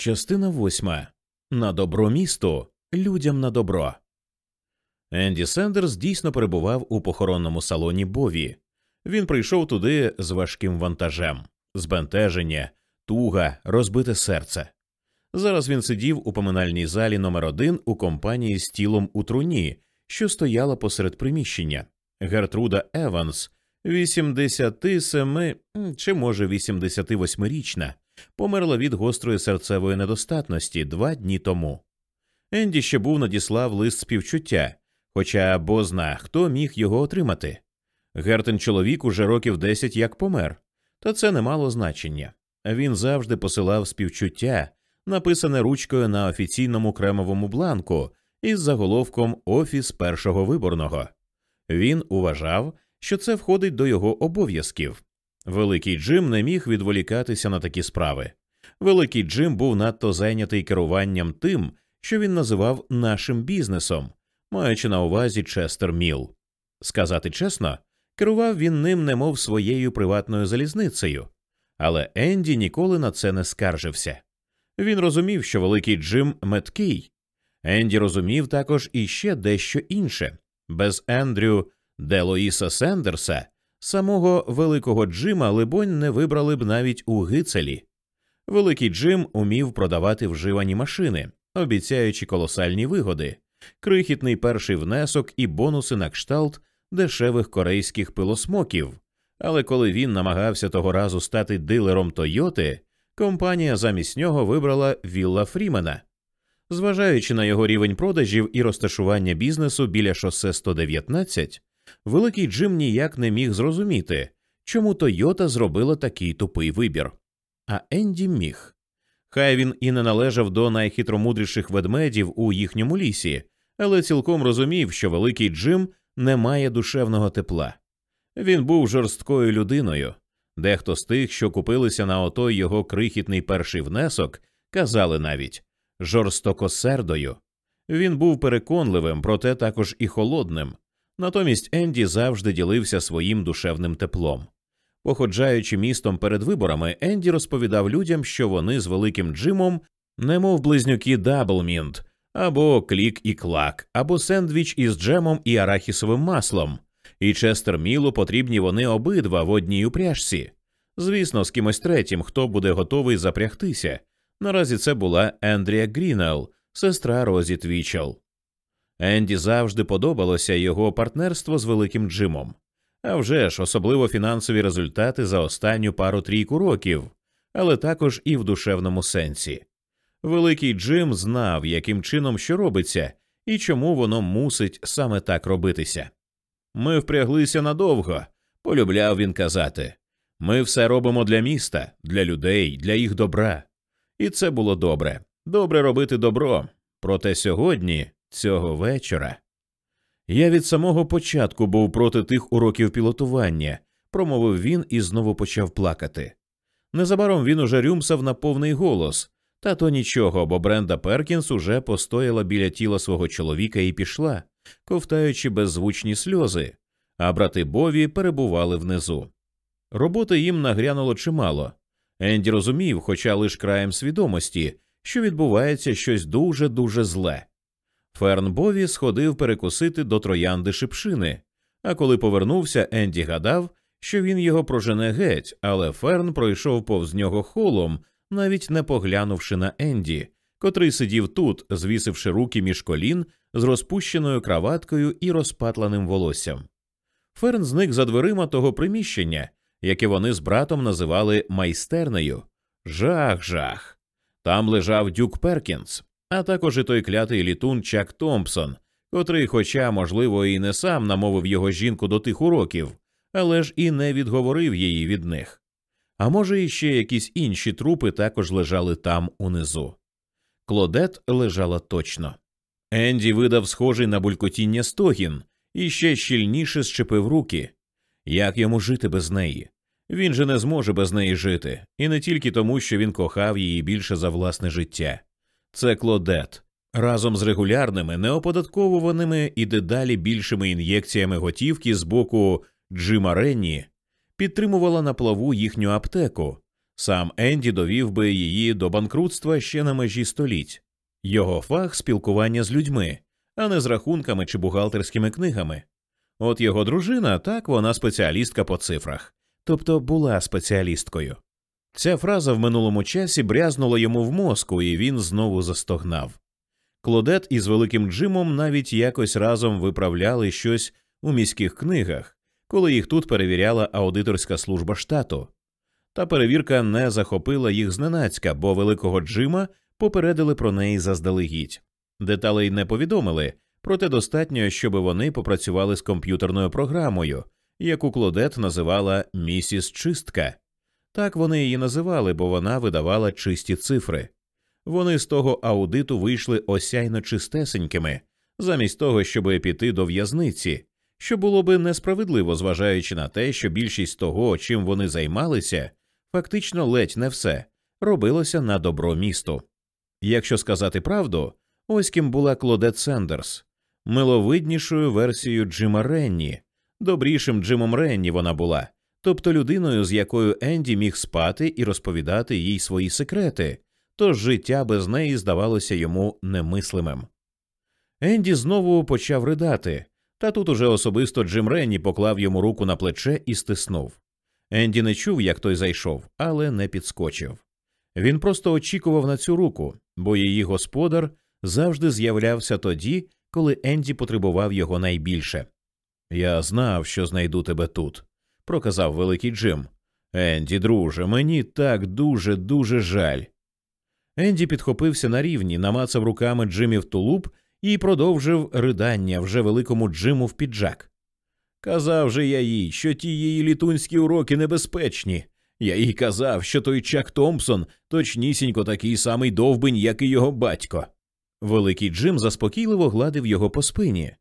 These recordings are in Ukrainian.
Частина восьма. На добро місту. Людям на добро. Енді Сендерс дійсно перебував у похоронному салоні Бові. Він прийшов туди з важким вантажем, збентеження, туга, розбите серце. Зараз він сидів у поминальній залі номер один у компанії з тілом у труні, що стояла посеред приміщення. Гертруда Еванс, 87 чи може 88-річна, померла від гострої серцевої недостатності два дні тому. Енді ще був надіслав лист співчуття, хоча бозна хто міг його отримати. Гертен чоловік уже років десять як помер, та це не мало значення. Він завжди посилав співчуття, написане ручкою на офіційному кремовому бланку із заголовком Офіс першого виборного. Він уважав, що це входить до його обов'язків. Великий Джим не міг відволікатися на такі справи. Великий Джим був надто зайнятий керуванням тим, що він називав нашим бізнесом, маючи на увазі Честер Міл. Сказати чесно, керував він ним немов своєю приватною залізницею, але Енді ніколи на це не скаржився. Він розумів, що великий Джим меткий. Енді розумів також іще дещо інше без Ендрю Делоїса Сендерса, самого великого Джима, либонь, не вибрали б навіть у гицелі. Великий Джим умів продавати вживані машини, обіцяючи колосальні вигоди, крихітний перший внесок і бонуси на кшталт дешевих корейських пилосмоків. Але коли він намагався того разу стати дилером Тойоти, компанія замість нього вибрала Вілла Фрімена. Зважаючи на його рівень продажів і розташування бізнесу біля шосе 119, великий Джим ніяк не міг зрозуміти, чому Тойота зробила такий тупий вибір. А Енді міг. Хай він і не належав до найхитромудріших ведмедів у їхньому лісі, але цілком розумів, що великий Джим не має душевного тепла. Він був жорсткою людиною. Дехто з тих, що купилися на отой його крихітний перший внесок, казали навіть жорстокосердою. Він був переконливим, проте також і холодним. Натомість Енді завжди ділився своїм душевним теплом. Походжаючи містом перед виборами, Енді розповідав людям, що вони з великим Джимом, немов близнюки Даблмінт, або клік і клак, або сендвіч із джемом і арахісовим маслом, і Честер Міллу потрібні вони обидва в одній упряжці. Звісно, з кимось третім, хто буде готовий запрягтися. Наразі це була Ендрія Грінел, сестра Розі Твічел. Енді завжди подобалося його партнерство з великим Джимом. Авжеж, особливо фінансові результати за останню пару трійку років, але також і в душевному сенсі. Великий Джим знав, яким чином що робиться і чому воно мусить саме так робитися. Ми впряглися надовго, полюбляв він казати. Ми все робимо для міста, для людей, для їх добра. І це було добре. Добре робити добро. Проте сьогодні, цього вечора. Я від самого початку був проти тих уроків пілотування, промовив він і знову почав плакати. Незабаром він уже рюмсав на повний голос, та то нічого, бо Бренда Перкінс уже постояла біля тіла свого чоловіка і пішла, ковтаючи беззвучні сльози, а брати Бові перебували внизу. Роботи їм нагрянуло чимало. Енді розумів, хоча лиш краєм свідомості, що відбувається щось дуже дуже зле. Ферн Бові сходив перекусити до троянди шипшини, а коли повернувся, Енді гадав, що він його прожене геть, але Ферн пройшов повз нього холом, навіть не поглянувши на Енді, котрий сидів тут, звісивши руки між колін з розпущеною краваткою і розпатланим волоссям. Ферн зник за дверима того приміщення, яке вони з братом називали майстернею. Жах, жах. Там лежав Дюк Перкінс, а також і той клятий літун Чак Томпсон, котрий, хоча, можливо, і не сам намовив його жінку до тих уроків, але ж і не відговорив її від них. А може, іще якісь інші трупи також лежали там унизу. Клодет лежала точно. Енді видав схожий на булькотіння стогін і ще щільніше щепив руки. Як йому жити без неї? Він же не зможе без неї жити, і не тільки тому, що він кохав її більше за власне життя. Це Клодет разом з регулярними неоподатковуваними і дедалі більшими ін'єкціями готівки з боку Джима Ренні підтримувала на плаву їхню аптеку, Сам Енді довів би її до банкрутства ще на межі століть. Його фах спілкування з людьми, а не з рахунками чи бухгалтерськими книгами. От його дружина, так вона спеціалістка по цифрах, тобто була спеціалісткою. Ця фраза в минулому часі брязнула йому в мозку, і він знову застогнав. Клодет із великим Джимом навіть якось разом виправляли щось у міських книгах, коли їх тут перевіряла аудиторська служба штату. Та перевірка не захопила їх зненацька, бо великого Джима попередили про неї заздалегідь. Деталей не повідомили, проте достатньо, щоб вони попрацювали з комп'ютерною програмою, яку Клодет називала місіс Чистка. Так вони її називали, бо вона видавала чисті цифри. Вони з того аудиту вийшли осяйно чистесенькими, замість того, щоб піти до в'язниці, що було би несправедливо, зважаючи на те, що більшість того, чим вони займалися, фактично ледь не все робилося на добро місту. Якщо сказати правду, ось ким була Клодет Сендерс, миловиднішою версією Джима Ренні, добрішим Джимом Ренні вона була, тобто людиною, з якою Енді міг спати і розповідати їй свої секрети, тож життя без неї здавалося йому немислимим. Енді знову почав ридати, та тут уже особисто Джим Ренні поклав йому руку на плече і стиснув. Енді не чув, як той зайшов, але не підскочив. Він просто очікував на цю руку, бо її господар завжди з'являвся тоді, коли Енді потребував його найбільше. Я знав, що знайду тебе тут, проказав великий Джим. Енді, друже, мені так дуже, дуже жаль. Енді підхопився на рівні, намацав руками Джимів тулуб і продовжив ридання вже великому Джиму в піджак. Казав же я їй, що ті її літунські уроки небезпечні. Я їй казав, що той Чак Томпсон точнісінько такий самий довбень, як і його батько. Великий Джим заспокійливо гладив його по спині.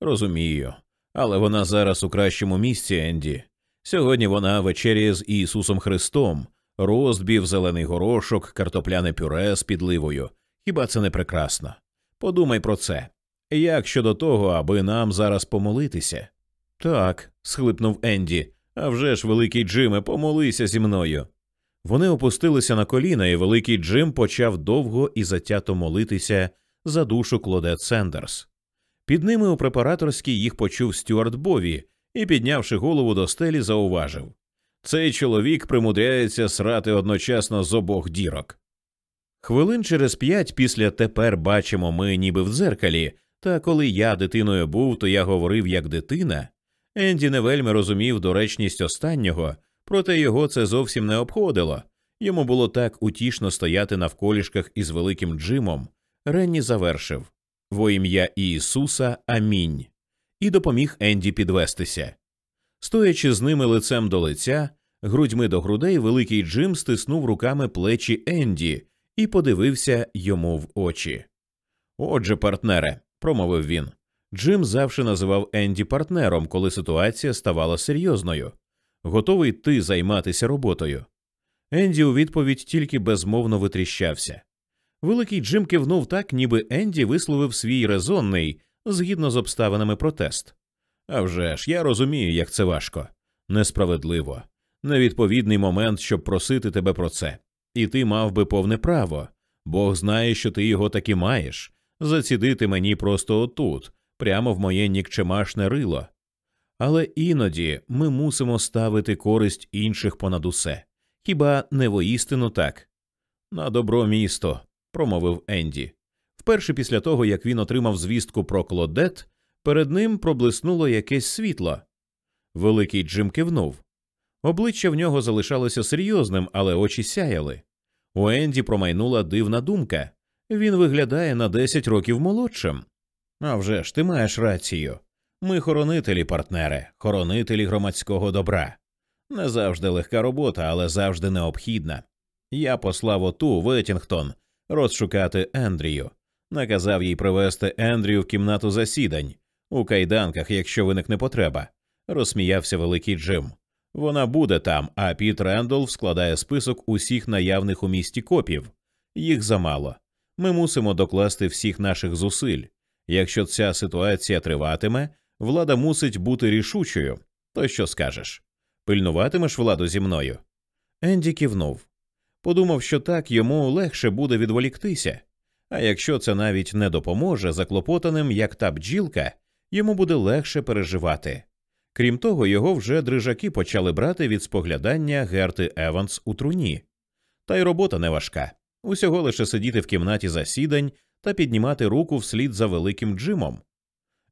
Розумію, але вона зараз у кращому місці, Енді. Сьогодні вона вечеряє з Ісусом Христом, розбів, зелений горошок, картопляне пюре з підливою. Хіба це не прекрасно? Подумай про це. Як щодо того, аби нам зараз помолитися? Так, схлипнув Енді. «А вже ж, великий Джиме, помолися зі мною. Вони опустилися на коліна, і великий Джим почав довго і затято молитися за душу Клодет Сендерс. Під ними у препараторській їх почув Стюарт Бові і, піднявши голову до стелі, зауважив цей чоловік примудряється срати одночасно з обох дірок. Хвилин через п'ять після тепер бачимо ми ніби в дзеркалі, та коли я дитиною був, то я говорив як дитина. Енді не вельми розумів доречність останнього, проте його це зовсім не обходило. Йому було так утішно стояти навколішках із великим Джимом. Ренні завершив во ім'я Ісуса Амінь і допоміг Енді підвестися. Стоячи з ними лицем до лиця, грудьми до грудей, великий Джим стиснув руками плечі Енді і подивився йому в очі. Отже, партнере, промовив він. Джим завжди називав Енді партнером, коли ситуація ставала серйозною. Готовий ти займатися роботою. Енді у відповідь тільки безмовно витріщався. Великий Джим кивнув так, ніби Енді висловив свій резонний, згідно з обставинами протест. «А вже ж, я розумію, як це важко, несправедливо, невідповідний момент, щоб просити тебе про це, і ти мав би повне право. Бог знає, що ти його таки маєш, зацідити мені просто отут, прямо в моє нікчемашне рило. Але іноді ми мусимо ставити користь інших понад усе. Хіба не воістину так? На добро місто, промовив Енді. Вперше після того, як він отримав звістку про Клодет, перед ним проблиснуло якесь світло. Великий Джим кивнув. Обличчя в нього залишалося серйозним, але очі сяяли. У Енді промайнула дивна думка він виглядає на десять років молодшим. «А вже ж, ти маєш рацію. Ми хоронителі, партнери, хоронителі громадського добра. Не завжди легка робота, але завжди необхідна. Я послав оту Веттінгтон розшукати Ендрію, наказав їй привезти Ендрію в кімнату засідань у кайданках, якщо виникне потреба. Розсміявся великий Джим. Вона буде там, а Піт Рендолф складає список усіх наявних у місті копів. Їх замало. Ми мусимо докласти всіх наших зусиль. Якщо ця ситуація триватиме, влада мусить бути рішучою. То що скажеш? Пильнуватимеш владу зі мною? Енді кивнув. Подумав, що так йому легше буде відволіктися, а якщо це навіть не допоможе заклопотаним, як та бджілка, йому буде легше переживати. Крім того, його вже дрижаки почали брати від споглядання Герти Еванс у труні. Та й робота не важка усього лише сидіти в кімнаті засідань та піднімати руку вслід за великим Джимом.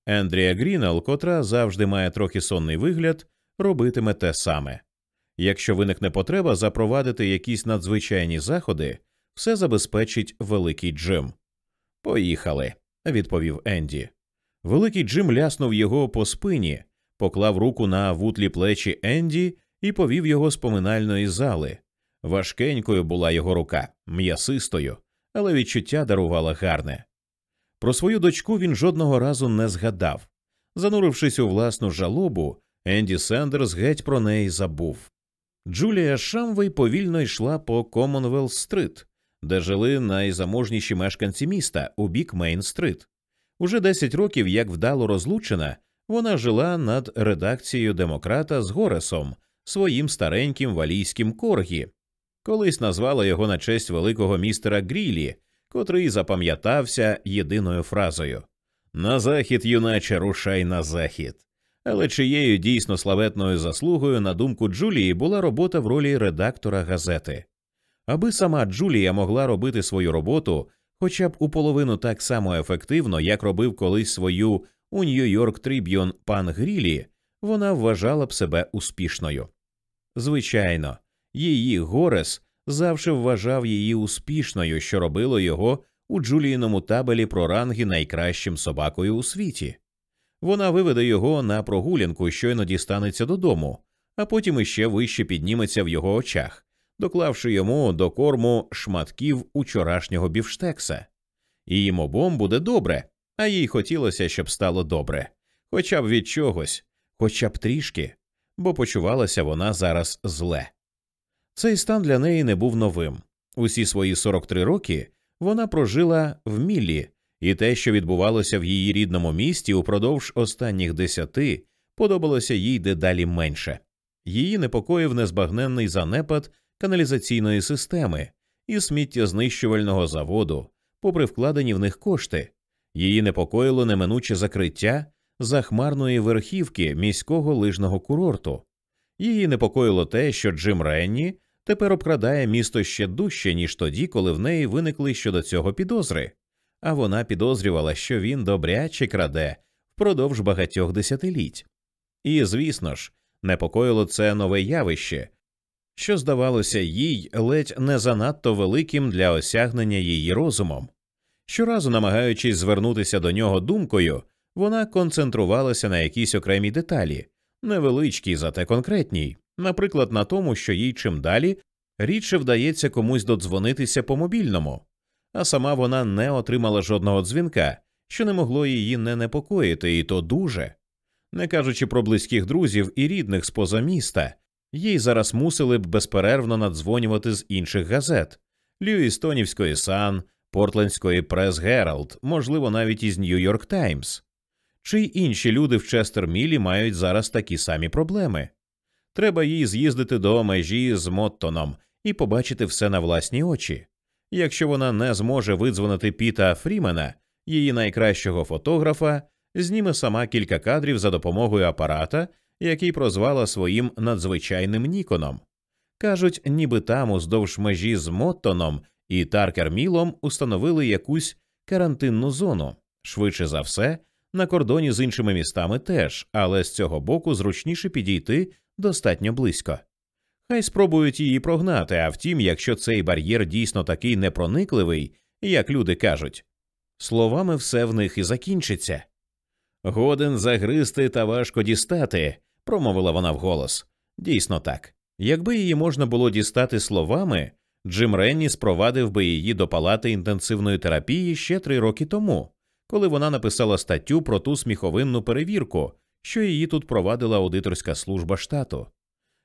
Ендрія Грінел, котра завжди має трохи сонний вигляд, робитиме те саме. Якщо виникне потреба запровадити якісь надзвичайні заходи, все забезпечить великий Джим. Поїхали, відповів Енді. Великий Джим ляснув його по спині, поклав руку на вутлі плечі Енді і повів його з поминальної зали. Важкенькою була його рука, м'ясистою, але відчуття дарувала гарне. Про свою дочку він жодного разу не згадав. Занурившись у власну жалобу, Енді Сендерс геть про неї забув. Джулія Шамвей повільно йшла по Комонвелт Стрит, де жили найзаможніші мешканці міста у бік Мейн Стрит. Уже 10 років, як вдало розлучена, вона жила над редакцією демократа з Горесом, своїм стареньким валійським коргі. Колись назвала його на честь великого містера Грілі, котрий запам'ятався єдиною фразою На захід, юначе, рушай на захід. Але чиєю дійсно славетною заслугою, на думку Джулії, була робота в ролі редактора газети. Аби сама Джулія могла робити свою роботу хоча б у половину так само ефективно, як робив колись свою у Нью-Йорк Триб'юн пан Грілі, вона вважала б себе успішною. Звичайно, її Горес завжди вважав її успішною, що робило його у Джуліїному табелі про ранги найкращим собакою у світі. Вона виведе його на прогулянку, щойно дістанеться додому, а потім іще вище підніметься в його очах, доклавши йому до корму шматків учорашнього бівштекса. І їм обом буде добре, а їй хотілося, щоб стало добре, хоча б від чогось, хоча б трішки, бо почувалася вона зараз зле. Цей стан для неї не був новим. Усі свої 43 роки вона прожила в Міллі, і те, що відбувалося в її рідному місті упродовж останніх десяти, подобалося їй дедалі менше. Її непокоїв незбагненний занепад каналізаційної системи і сміттєзнищувального заводу, попри вкладені в них кошти. Її непокоїло неминуче закриття захмарної верхівки міського лижного курорту. Її непокоїло те, що Джим Ренні тепер обкрадає місто ще дужче, ніж тоді, коли в неї виникли щодо цього підозри, а вона підозрювала, що він добряче краде впродовж багатьох десятиліть. І, звісно ж, непокоїло це нове явище, що здавалося їй ледь не занадто великим для осягнення її розумом. Щоразу, намагаючись звернутися до нього думкою, вона концентрувалася на якійсь окремій деталі, невеличкій, зате конкретній, наприклад, на тому, що їй чим далі рідше вдається комусь додзвонитися по мобільному, а сама вона не отримала жодного дзвінка, що не могло її не непокоїти, і то дуже. Не кажучи про близьких друзів і рідних з поза міста, їй зараз мусили б безперервно надзвонювати з інших газет Льюістонівської Сан, Портлендської Прес Гералд, можливо, навіть із Нью-Йорк Таймс. Чи інші люди в Честермілі мають зараз такі самі проблеми? Треба їй з'їздити до межі з Моттоном і побачити все на власні очі. Якщо вона не зможе видзвонити Піта Фрімена, її найкращого фотографа, зніме сама кілька кадрів за допомогою апарата, який прозвала своїм надзвичайним Ніконом. Кажуть, ніби там уздовж межі з Моттоном і Таркермілом установили якусь карантинну зону. Швидше за все, на кордоні з іншими містами теж, але з цього боку зручніше підійти достатньо близько. Хай спробують її прогнати, а втім, якщо цей бар'єр дійсно такий непроникливий, як люди кажуть, словами все в них і закінчиться. Годен загризти та важко дістати, промовила вона вголос. Дійсно так. Якби її можна було дістати словами, Джим Ренні спровадив би її до палати інтенсивної терапії ще три роки тому, коли вона написала статтю про ту сміховинну перевірку, що її тут провадила аудиторська служба штату.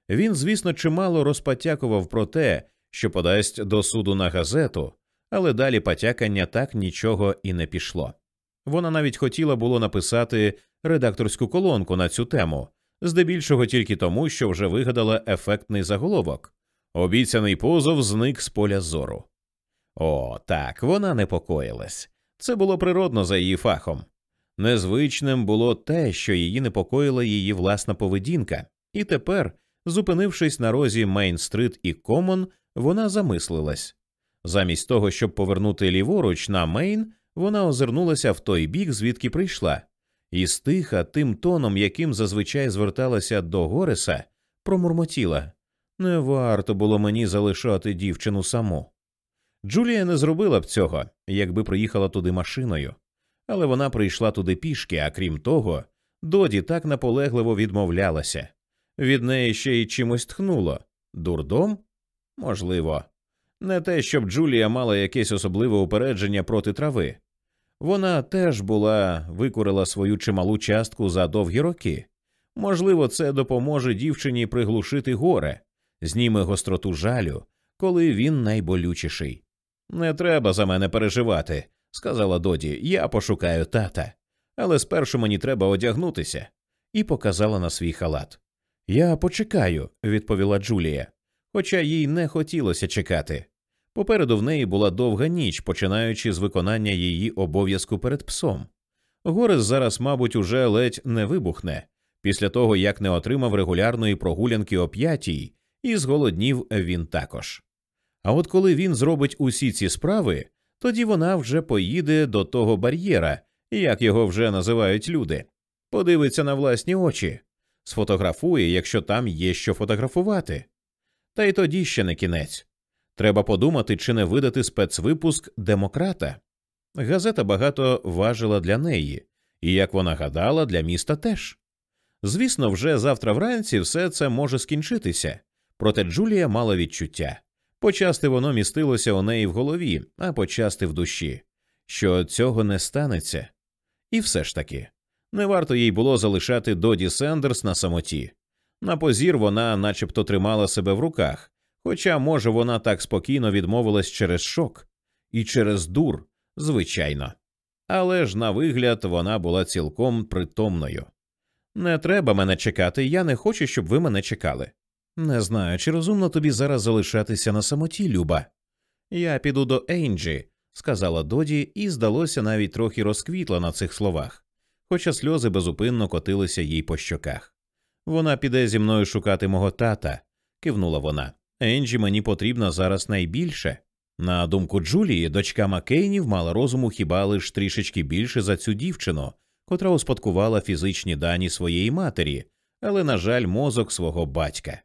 Він, звісно, чимало розпотякував про те, що подасть до суду на газету, але далі потякання так нічого і не пішло. Вона навіть хотіла було написати редакторську колонку на цю тему, здебільшого тільки тому, що вже вигадала ефектний заголовок Обіцяний позов зник з поля зору. О, так, вона непокоїлась. Це було природно за її фахом. Незвичним було те, що її непокоїла її власна поведінка, і тепер, зупинившись на розі Мейн-стрит і Комон, вона замислилась. Замість того, щоб повернути ліворуч на Мейн, вона озирнулася в той бік, звідки прийшла, і стиха тим тоном, яким зазвичай зверталася до Гореса, промурмотіла не варто було мені залишати дівчину саму. Джулія не зробила б цього, якби приїхала туди машиною, але вона прийшла туди пішки, а крім того, Доді так наполегливо відмовлялася. Від неї ще й чимось тхнуло. Дурдом? Можливо. Не те, щоб Джулія мала якесь особливе упередження проти трави. Вона теж була викурила свою чималу частку за довгі роки. Можливо, це допоможе дівчині приглушити горе, зніме гостроту жалю, коли він найболючіший. Не треба за мене переживати, сказала Доді. Я пошукаю тата. Але спершу мені треба одягнутися, і показала на свій халат. Я почекаю, відповіла Джулія, хоча їй не хотілося чекати. Попереду в неї була довга ніч, починаючи з виконання її обов'язку перед псом. Горес зараз, мабуть, уже ледь не вибухне після того, як не отримав регулярної прогулянки о п'ятій, і зголоднів він також. А от коли він зробить усі ці справи, тоді вона вже поїде до того бар'єра, як його вже називають люди, подивиться на власні очі, сфотографує, якщо там є що фотографувати. Та й тоді ще не кінець. Треба подумати, чи не видати спецвипуск демократа. Газета багато важила для неї, і, як вона гадала, для міста теж. Звісно, вже завтра вранці все це може скінчитися, проте Джулія мала відчуття. Почасти воно містилося у неї в голові, а почасти в душі, що цього не станеться. І все ж таки, не варто їй було залишати Доді Сендерс на самоті. На позір вона начебто тримала себе в руках, хоча, може, вона так спокійно відмовилась через шок і через дур, звичайно. Але ж на вигляд вона була цілком притомною. Не треба мене чекати, я не хочу, щоб ви мене чекали. Не знаю, чи розумно тобі зараз залишатися на самоті, Люба. Я піду до Ейнджі, сказала Доді, і, здалося, навіть трохи розквітла на цих словах, хоча сльози безупинно котилися їй по щоках. Вона піде зі мною шукати мого тата, кивнула вона. Енджі мені потрібна зараз найбільше. На думку Джулії, дочка Маккейнів мала розуму хіба лиш трішечки більше за цю дівчину, котра успадкувала фізичні дані своєї матері, але, на жаль, мозок свого батька.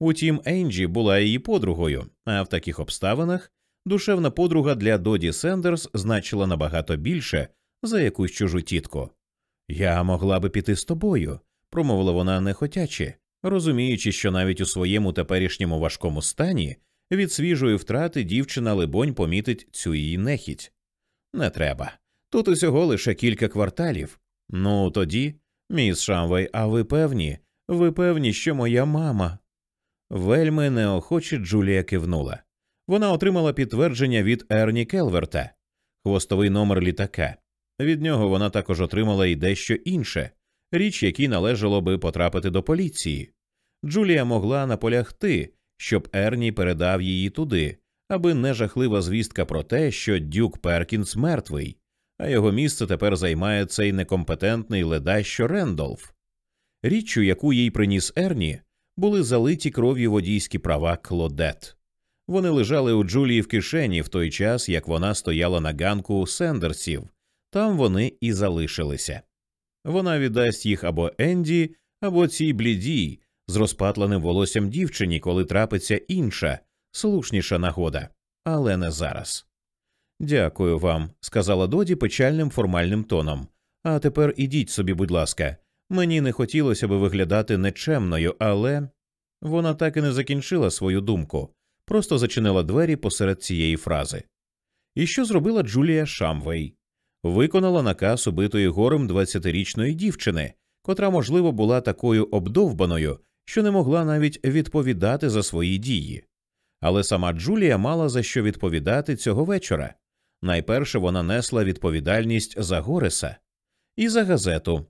Утім, Енджі була її подругою, а в таких обставинах душевна подруга для Доді Сендерс значила набагато більше за якусь чужу тітку. Я могла би піти з тобою, промовила вона нехотяче, розуміючи, що навіть у своєму теперішньому важкому стані від свіжої втрати дівчина, либонь, помітить цю її нехідь. Не треба. Тут усього лише кілька кварталів. Ну тоді, міс Шамвей, а ви певні? Ви певні, що моя мама? Вельми неохоче Джулія кивнула. Вона отримала підтвердження від Ерні Келверта, хвостовий номер літака. Від нього вона також отримала і дещо інше річ, якій належало би потрапити до поліції. Джулія могла наполягти, щоб Ерні передав її туди, якби не жахлива звістка про те, що Дюк Перкінс мертвий, а його місце тепер займає цей некомпетентний ледащо Рендолф. Річчю, яку їй приніс Ерні, були залиті кров'ю водійські права Клодет. Вони лежали у Джулії в кишені в той час, як вона стояла на ганку Сендерсів, там вони і залишилися. Вона віддасть їх або Енді, або цій блідій, з розпатленим волоссям дівчині, коли трапиться інша, слушніша нагода, але не зараз. Дякую вам, сказала Доді печальним формальним тоном. А тепер ідіть собі, будь ласка. Мені не хотілося би виглядати нечемною, але вона так і не закінчила свою думку, просто зачинила двері посеред цієї фрази. І що зробила Джулія Шамвей? Виконала наказ убитої горем 20-річної дівчини, котра, можливо, була такою обдовбаною, що не могла навіть відповідати за свої дії. Але сама Джулія мала за що відповідати цього вечора. Найперше вона несла відповідальність за Гореса і за газету.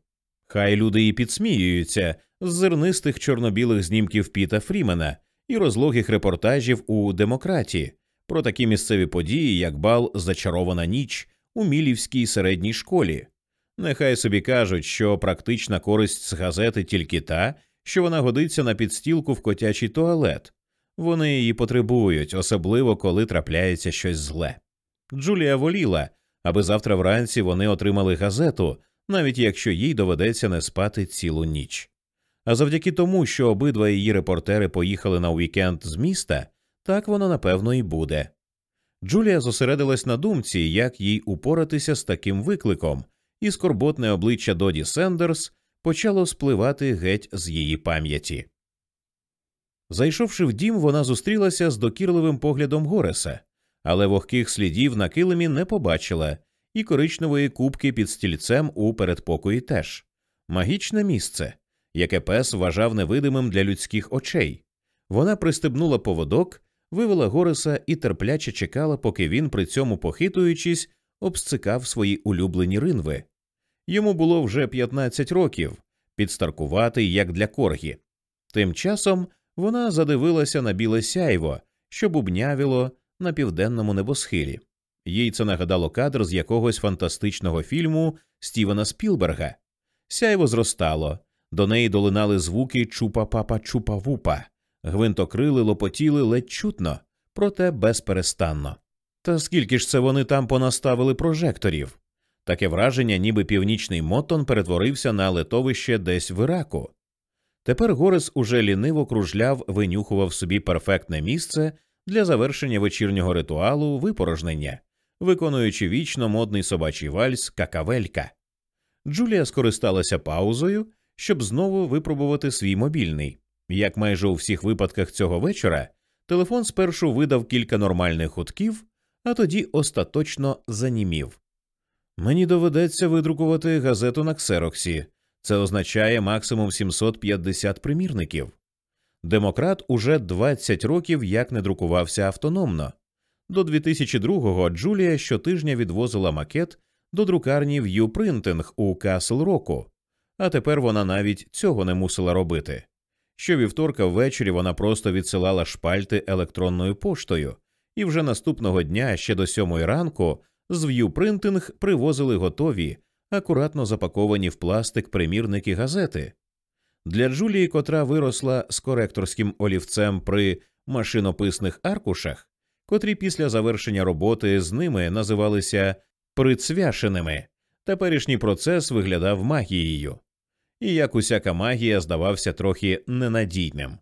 Хай люди і підсміюються з зернистих чорно-білих знімків Піта Фрімена, і розлогих репортажів у демократі про такі місцеві події, як бал Зачарована ніч у Мілівській середній школі. Нехай собі кажуть, що практична користь з газети тільки та, що вона годиться на підстілку в котячий туалет. Вони її потребують, особливо коли трапляється щось зле. Джулія воліла, аби завтра вранці вони отримали газету, навіть якщо їй доведеться не спати цілу ніч. А завдяки тому, що обидва її репортери поїхали на уікенд з міста, так воно напевно і буде. Джулія зосередилась на думці, як їй упоратися з таким викликом, і скорботне обличчя Доді Сендерс почало спливати геть з її пам'яті. Зайшовши в дім, вона зустрілася з докірливим поглядом Гореса, але вогких слідів на килимі не побачила, і коричневої кубки під стільцем у передпокої теж магічне місце, яке пес вважав невидимим для людських очей. Вона пристебнула поводок, вивела Гореса і терпляче чекала, поки він, при цьому похитуючись, обсцикав свої улюблені ринви. Йому було вже 15 років, підстаркуватий, як для коргі. Тим часом вона задивилася на біле сяйво, що бубнявіло на південному небосхилі. Їй це нагадало кадр з якогось фантастичного фільму Стівена Спілберга. Сяйво зростало, до неї долинали звуки чупа папа чупа вупа, гвинтокрили лопотіли ледь чутно, проте безперестанно. Та скільки ж це вони там понаставили прожекторів? Таке враження, ніби північний Мотон перетворився на летовище десь в Іраку. Тепер Горес уже ліниво кружляв, винюхував собі перфектне місце для завершення вечірнього ритуалу випорожнення, виконуючи вічно модний собачий вальс какавелька. Джулія скористалася паузою, щоб знову випробувати свій мобільний. Як майже у всіх випадках цього вечора, телефон спершу видав кілька нормальних гудків, а тоді остаточно занімів. Мені доведеться видрукувати газету на ксероксі. Це означає максимум 750 примірників. Демократ уже 20 років як не друкувався автономно. До 2002-го Джулія щотижня відвозила макет до друкарні в Юпринтинг у Касл Року, а тепер вона навіть цього не мусила робити. Щовівторка ввечері вона просто відсилала шпальти електронною поштою, і вже наступного дня, ще до сьомої ранку, з В'юпринтинг привозили готові, акуратно запаковані в пластик примірники газети. Для Джулії, котра виросла з коректорським олівцем при машинописних аркушах, котрі після завершення роботи з ними називалися прицвяшеними, теперішній процес виглядав магією, і як усяка магія здавався трохи ненадійним.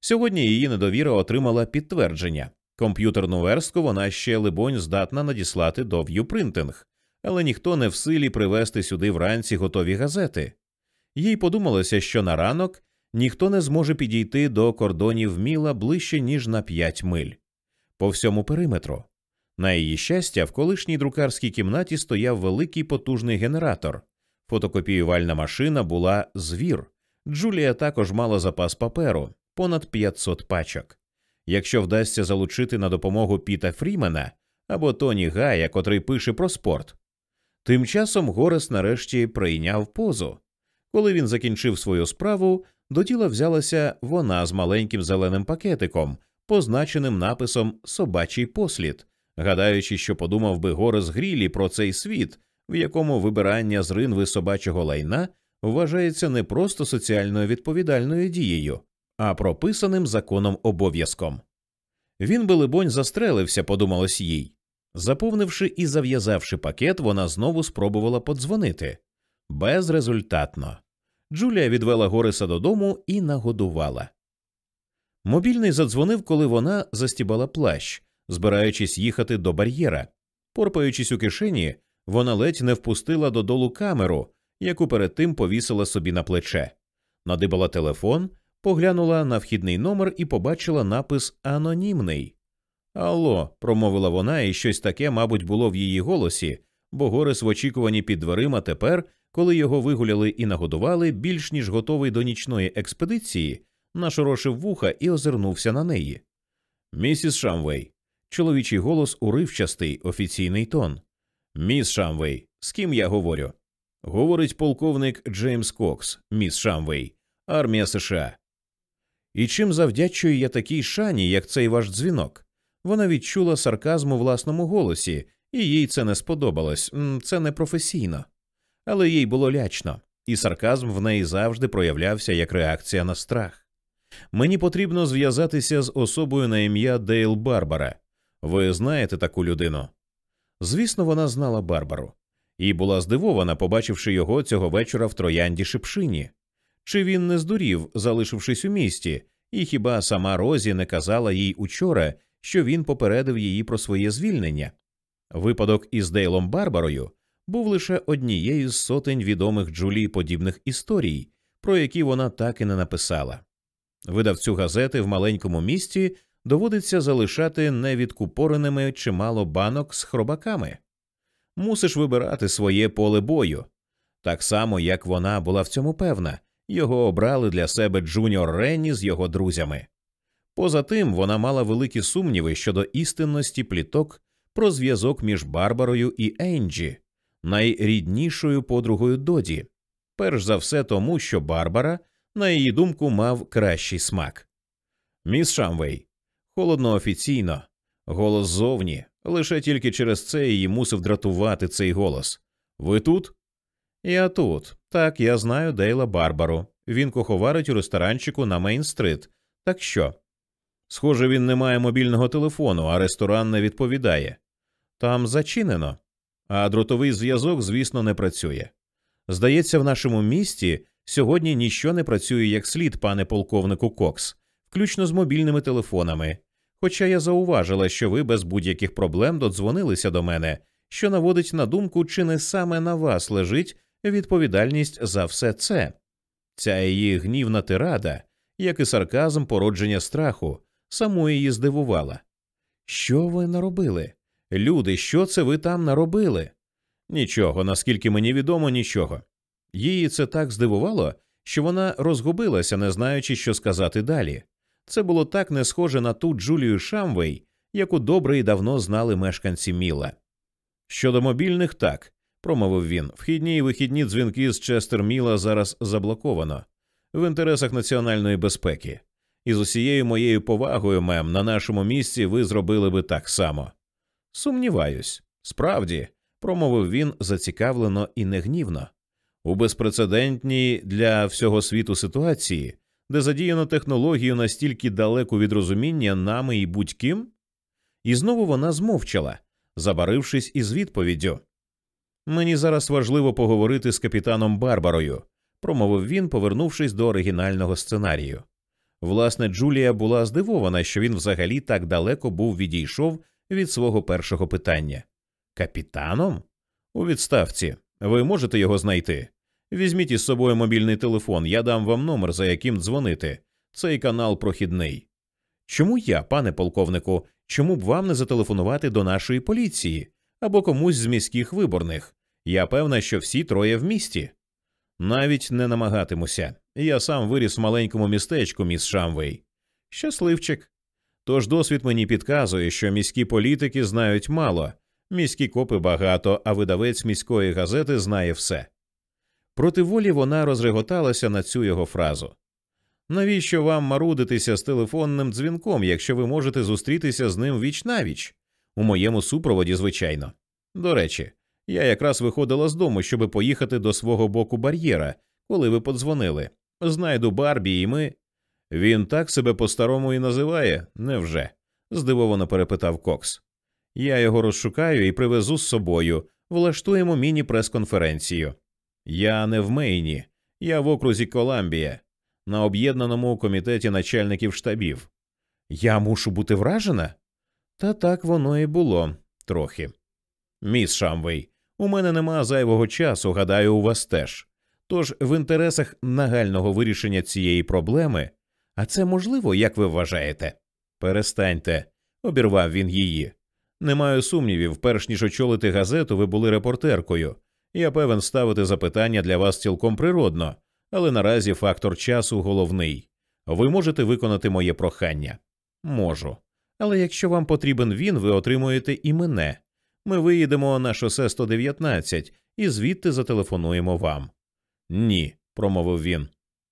Сьогодні її недовіра отримала підтвердження. Комп'ютерну верстку вона ще, либонь, здатна надіслати до В'юпринтинг, але ніхто не в силі привезти сюди вранці готові газети. Їй подумалося, що на ранок ніхто не зможе підійти до кордонів Міла ближче, ніж на п'ять миль, по всьому периметру. На її щастя, в колишній друкарській кімнаті стояв великий потужний генератор. Фотокопіювальна машина була звір. Джулія також мала запас паперу понад 500 пачок. Якщо вдасться залучити на допомогу Піта Фрімена або Тоні Гая, котрий пише про спорт. Тим часом Горес нарешті прийняв позу. Коли він закінчив свою справу, до тіла взялася вона з маленьким зеленим пакетиком, позначеним написом Собачий послід, гадаючи, що подумав би Горес Грілі про цей світ, в якому вибирання з ринви собачого лайна вважається не просто соціальною відповідальною дією, а прописаним законом обов'язком. Він, би, либонь, застрелився, подумалось їй. Заповнивши і зав'язавши пакет, вона знову спробувала подзвонити. Безрезультатно. Джулія відвела Гориса додому і нагодувала. Мобільний задзвонив, коли вона застібала плащ, збираючись їхати до бар'єра. Порпаючись у кишені, вона ледь не впустила додолу камеру, яку перед тим повісила собі на плече. Надибала телефон, поглянула на вхідний номер і побачила напис Анонімний. Алло, промовила вона, і щось таке, мабуть, було в її голосі, бо Горес в очікуванні під дверима тепер, коли його вигуляли і нагодували, більш ніж готовий до нічної експедиції, нашорошив вуха і озирнувся на неї. Місіс Шамвей. Чоловічий голос уривчастий, офіційний тон. Міс Шамвей, з ким я говорю? Говорить полковник Джеймс Кокс, міс Шамвей, армія США. І чим завдячую я такій шані, як цей ваш дзвінок? Вона відчула сарказм у власному голосі, і їй це не сподобалось це не професійно. Але їй було лячно, і сарказм в неї завжди проявлявся як реакція на страх. Мені потрібно зв'язатися з особою на ім'я Дейл Барбара. Ви знаєте таку людину? Звісно, вона знала Барбару і була здивована, побачивши його цього вечора в троянді Шипшині. Чи він не здурів, залишившись у місті, і хіба сама Розі не казала їй учора, що він попередив її про своє звільнення? Випадок із Дейлом Барбарою був лише однією з сотень відомих Джулії подібних історій, про які вона так і не написала. Видавцю газети в маленькому місті доводиться залишати невідкупореними чимало банок з хробаками. Мусиш вибирати своє поле бою. Так само, як вона була в цьому певна, його обрали для себе Джуніор Ренні з його друзями. Поза тим, вона мала великі сумніви щодо істинності пліток про зв'язок між Барбарою і Енджі, найріднішою подругою Доді, перш за все тому, що Барбара, на її думку, мав кращий смак. Міс Шамвей, холодно офіційно, голос ззовні, лише тільки через це її мусив дратувати цей голос. Ви тут? Я тут. Так, я знаю Дейла Барбару. Він куховарить у ресторанчику на Мейн-стрит. Так що? Схоже, він не має мобільного телефону, а ресторан не відповідає. Там зачинено, а дротовий зв'язок, звісно, не працює. Здається, в нашому місті сьогодні ніщо не працює як слід, пане полковнику Кокс, включно з мобільними телефонами. Хоча я зауважила, що ви без будь-яких проблем додзвонилися до мене, що наводить на думку, чи не саме на вас лежить відповідальність за все це. Ця її гнівна тирада, як і сарказм породження страху, саму її здивувала. Що ви наробили? Люди, що це ви там наробили? Нічого, наскільки мені відомо, нічого. Її це так здивувало, що вона розгубилася, не знаючи, що сказати далі. Це було так не схоже на ту Джулію Шамвей, яку добре і давно знали мешканці Міла. Щодо мобільних, так, промовив він. Вхідні і вихідні дзвінки з Честер Міла зараз заблоковано в інтересах національної безпеки. І з усією моєю повагою, мем, на нашому місці ви зробили би так само. Сумніваюсь, справді, промовив він зацікавлено і негнівно. У безпрецедентній для всього світу ситуації, де задіяно технологію настільки далеку від розуміння нами і будь-ким? І знову вона змовчала, забарившись із відповіддю. Мені зараз важливо поговорити з капітаном Барбарою, промовив він, повернувшись до оригінального сценарію. Власне, Джулія була здивована, що він взагалі так далеко був відійшов від свого першого питання. Капітаном? У відставці. Ви можете його знайти? Візьміть із собою мобільний телефон, я дам вам номер, за яким дзвонити. Цей канал прохідний. Чому я, пане полковнику, чому б вам не зателефонувати до нашої поліції або комусь з міських виборних? Я певна, що всі троє в місті. Навіть не намагатимуся. Я сам виріс в маленькому містечку, міс Шамвей. Щасливчик. Тож досвід мені підказує, що міські політики знають мало, міські копи багато, а видавець міської газети знає все. Проти волі вона розреготалася на цю його фразу. Навіщо вам марудитися з телефонним дзвінком, якщо ви можете зустрітися з ним віч навіч? У моєму супроводі, звичайно. До речі, я якраз виходила з дому, щоб поїхати до свого боку бар'єра, коли ви подзвонили. Знайду Барбі, і ми. Він так себе по-старому і називає? Невже? здивовано перепитав Кокс. Я його розшукаю і привезу з собою, влаштуємо міні-прес-конференцію. Я не в Мейні, я в окрузі Коламбія, на об'єднаному комітеті начальників штабів. Я мушу бути вражена? Та так воно і було трохи. Міс Шамвей, у мене нема зайвого часу, гадаю, у вас теж. Тож в інтересах нагального вирішення цієї проблеми, а це можливо, як ви вважаєте? Перестаньте, обірвав він її. Не маю сумнівів, перш ніж очолити газету, ви були репортеркою. Я певен ставити запитання для вас цілком природно, але наразі фактор часу головний. Ви можете виконати моє прохання? Можу. Але якщо вам потрібен він, ви отримуєте і мене. Ми виїдемо на шосе 119 і звідти зателефонуємо вам. Ні, промовив він.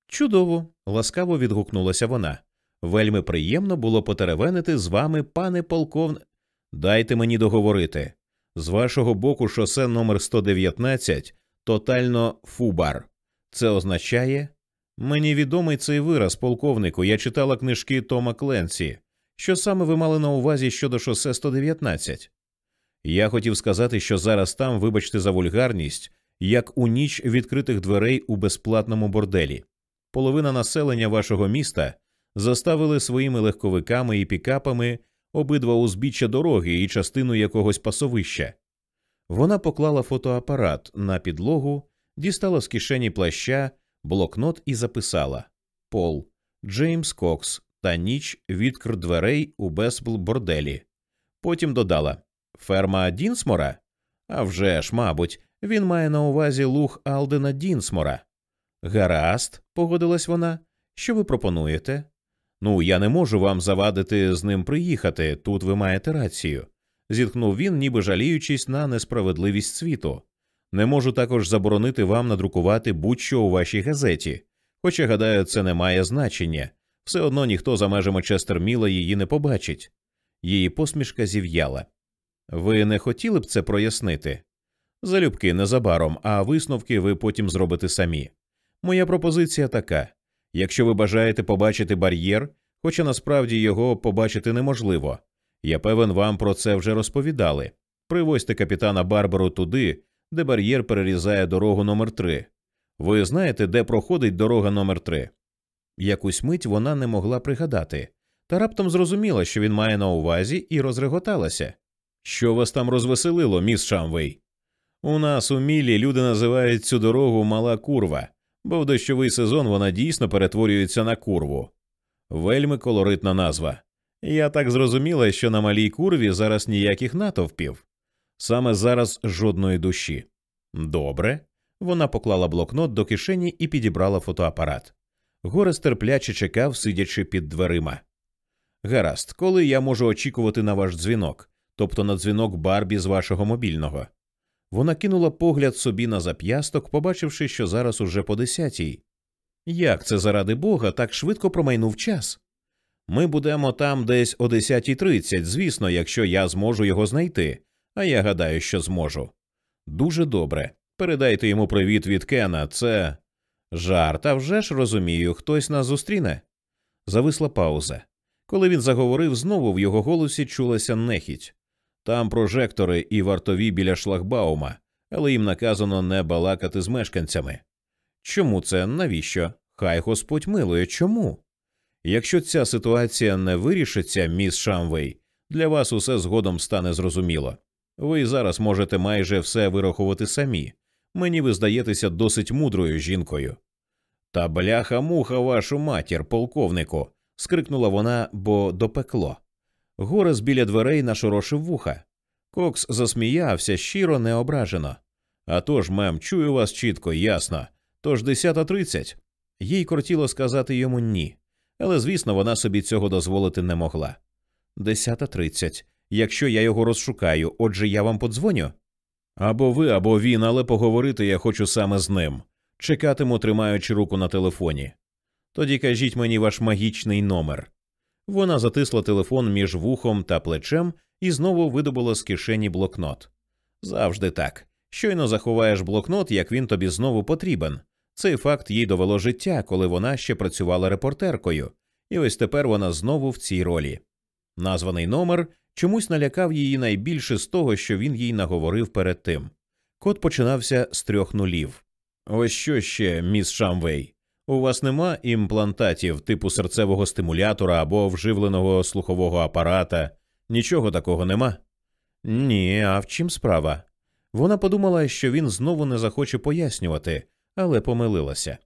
Чудово, ласкаво відгукнулася вона. Вельми приємно було потеревенити з вами, пане полковник. Дайте мені договорити. З вашого боку, шосе номер 119 тотально фубар. Це означає. Мені відомий цей вираз, полковнику. Я читала книжки Тома Кленсі. Що саме ви мали на увазі щодо шосе 119? Я хотів сказати, що зараз там, вибачте за вульгарність, як у ніч відкритих дверей у безплатному борделі. Половина населення вашого міста заставили своїми легковиками і пікапами обидва узбіччя дороги і частину якогось пасовища. Вона поклала фотоапарат на підлогу, дістала з кишені плаща, блокнот і записала Пол, Джеймс Кокс та ніч відкр дверей у Бесбл борделі. Потім додала Ферма Дінсмора? А вже ж, мабуть, він має на увазі луг Алдена Дінсмора. Гаразд, погодилась вона. Що ви пропонуєте? Ну, я не можу вам завадити з ним приїхати, тут ви маєте рацію. Зітхнув він, ніби жаліючись на несправедливість світу. Не можу також заборонити вам надрукувати будь-що у вашій газеті, хоча, гадаю, це не має значення все одно ніхто за межами Честерміла її не побачить. Її посмішка зів'яла. Ви не хотіли б це прояснити? Залюбки незабаром, а висновки ви потім зробите самі. Моя пропозиція така якщо ви бажаєте побачити бар'єр, хоча насправді його побачити неможливо, я певен, вам про це вже розповідали. Привозьте капітана Барбару туди, де бар'єр перерізає дорогу номер 3 Ви знаєте, де проходить дорога номер 3 Якусь мить вона не могла пригадати, та раптом зрозуміла, що він має на увазі, і розреготалася. Що вас там розвеселило, міс Шамвей? У нас у мілі люди називають цю дорогу мала курва, бо в дощовий сезон вона дійсно перетворюється на курву. Вельми колоритна назва. Я так зрозуміла, що на малій курві зараз ніяких натовпів, саме зараз жодної душі. Добре. Вона поклала блокнот до кишені і підібрала фотоапарат. Горес терпляче чекав, сидячи під дверима. Гаразд, коли я можу очікувати на ваш дзвінок, тобто на дзвінок Барбі з вашого мобільного. Вона кинула погляд собі на зап'ясток, побачивши, що зараз уже по десятій. Як це заради бога так швидко промайнув час? Ми будемо там десь о 10.30, звісно, якщо я зможу його знайти, а я гадаю, що зможу. Дуже добре. Передайте йому привіт від Кена, це жарт, а вже ж розумію, хтось нас зустріне. Зависла пауза. Коли він заговорив, знову в його голосі чулася нехіть. Там прожектори і вартові біля шлагбаума, але їм наказано не балакати з мешканцями. Чому це? Навіщо? Хай Господь милує. Чому? Якщо ця ситуація не вирішиться, міс Шамвей, для вас усе згодом стане зрозуміло. Ви зараз можете майже все вирахувати самі. Мені ви здаєтеся досить мудрою жінкою. Та бляха муха вашу матір, полковнику. скрикнула вона, бо допекло. Горес біля дверей нашорошив вуха. Кокс засміявся щиро неображено. «А тож, мем, чую вас чітко, ясно. Тож десята тридцять. Їй кортіло сказати йому ні, але, звісно, вона собі цього дозволити не могла. Десята тридцять. Якщо я його розшукаю, отже, я вам подзвоню. Або ви, або він, але поговорити я хочу саме з ним. Чекатиму, тримаючи руку на телефоні. Тоді кажіть мені ваш магічний номер. Вона затисла телефон між вухом та плечем і знову видобула з кишені блокнот. Завжди так. Щойно заховаєш блокнот, як він тобі знову потрібен. Цей факт їй довело життя, коли вона ще працювала репортеркою, і ось тепер вона знову в цій ролі. Названий номер чомусь налякав її найбільше з того, що він їй наговорив перед тим. Код починався з трьох нулів. Ось що ще, міс Шамвей. У вас нема імплантатів типу серцевого стимулятора або вживленого слухового апарата, нічого такого нема? Ні, а в чим справа? Вона подумала, що він знову не захоче пояснювати, але помилилася.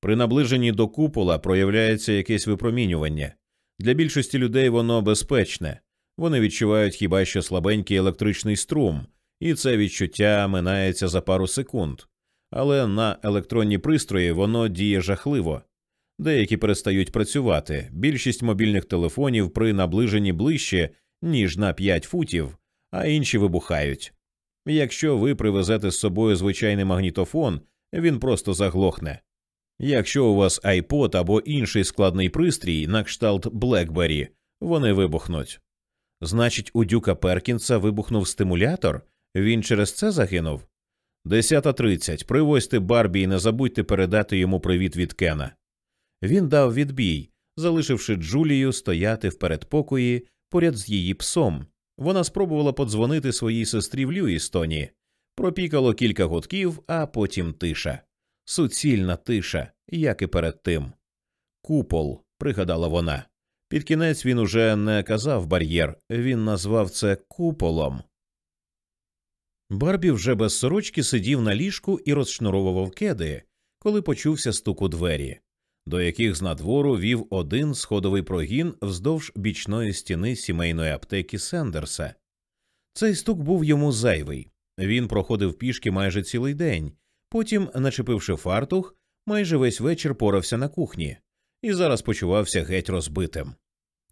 При наближенні до купола проявляється якесь випромінювання. Для більшості людей воно безпечне, вони відчувають хіба що слабенький електричний струм, і це відчуття минається за пару секунд. Але на електронні пристрої воно діє жахливо. Деякі перестають працювати. Більшість мобільних телефонів при наближенні ближче, ніж на 5 футів, а інші вибухають. Якщо ви привезете з собою звичайний магнітофон, він просто заглохне. Якщо у вас iPod або інший складний пристрій на кшталт BlackBerry, вони вибухнуть. Значить, у Дюка Перкінса вибухнув стимулятор, він через це загинув. Десята тридцять. Привозьте Барбі і не забудьте передати йому привіт від Кена. Він дав відбій, залишивши Джулію стояти в передпокої поряд з її псом. Вона спробувала подзвонити своїй сестрі в Льюістоні. Пропікало кілька гудків, а потім тиша. Суцільна тиша, як і перед тим. Купол, пригадала вона. Під кінець він уже не казав бар'єр, він назвав це куполом. Барбі вже без сорочки сидів на ліжку і розшнуровував кеди, коли почувся стук у двері, до яких з надвору вів один сходовий прогін вздовж бічної стіни сімейної аптеки Сендерса. Цей стук був йому зайвий. Він проходив пішки майже цілий день, потім, начепивши фартух, майже весь вечір порався на кухні і зараз почувався геть розбитим.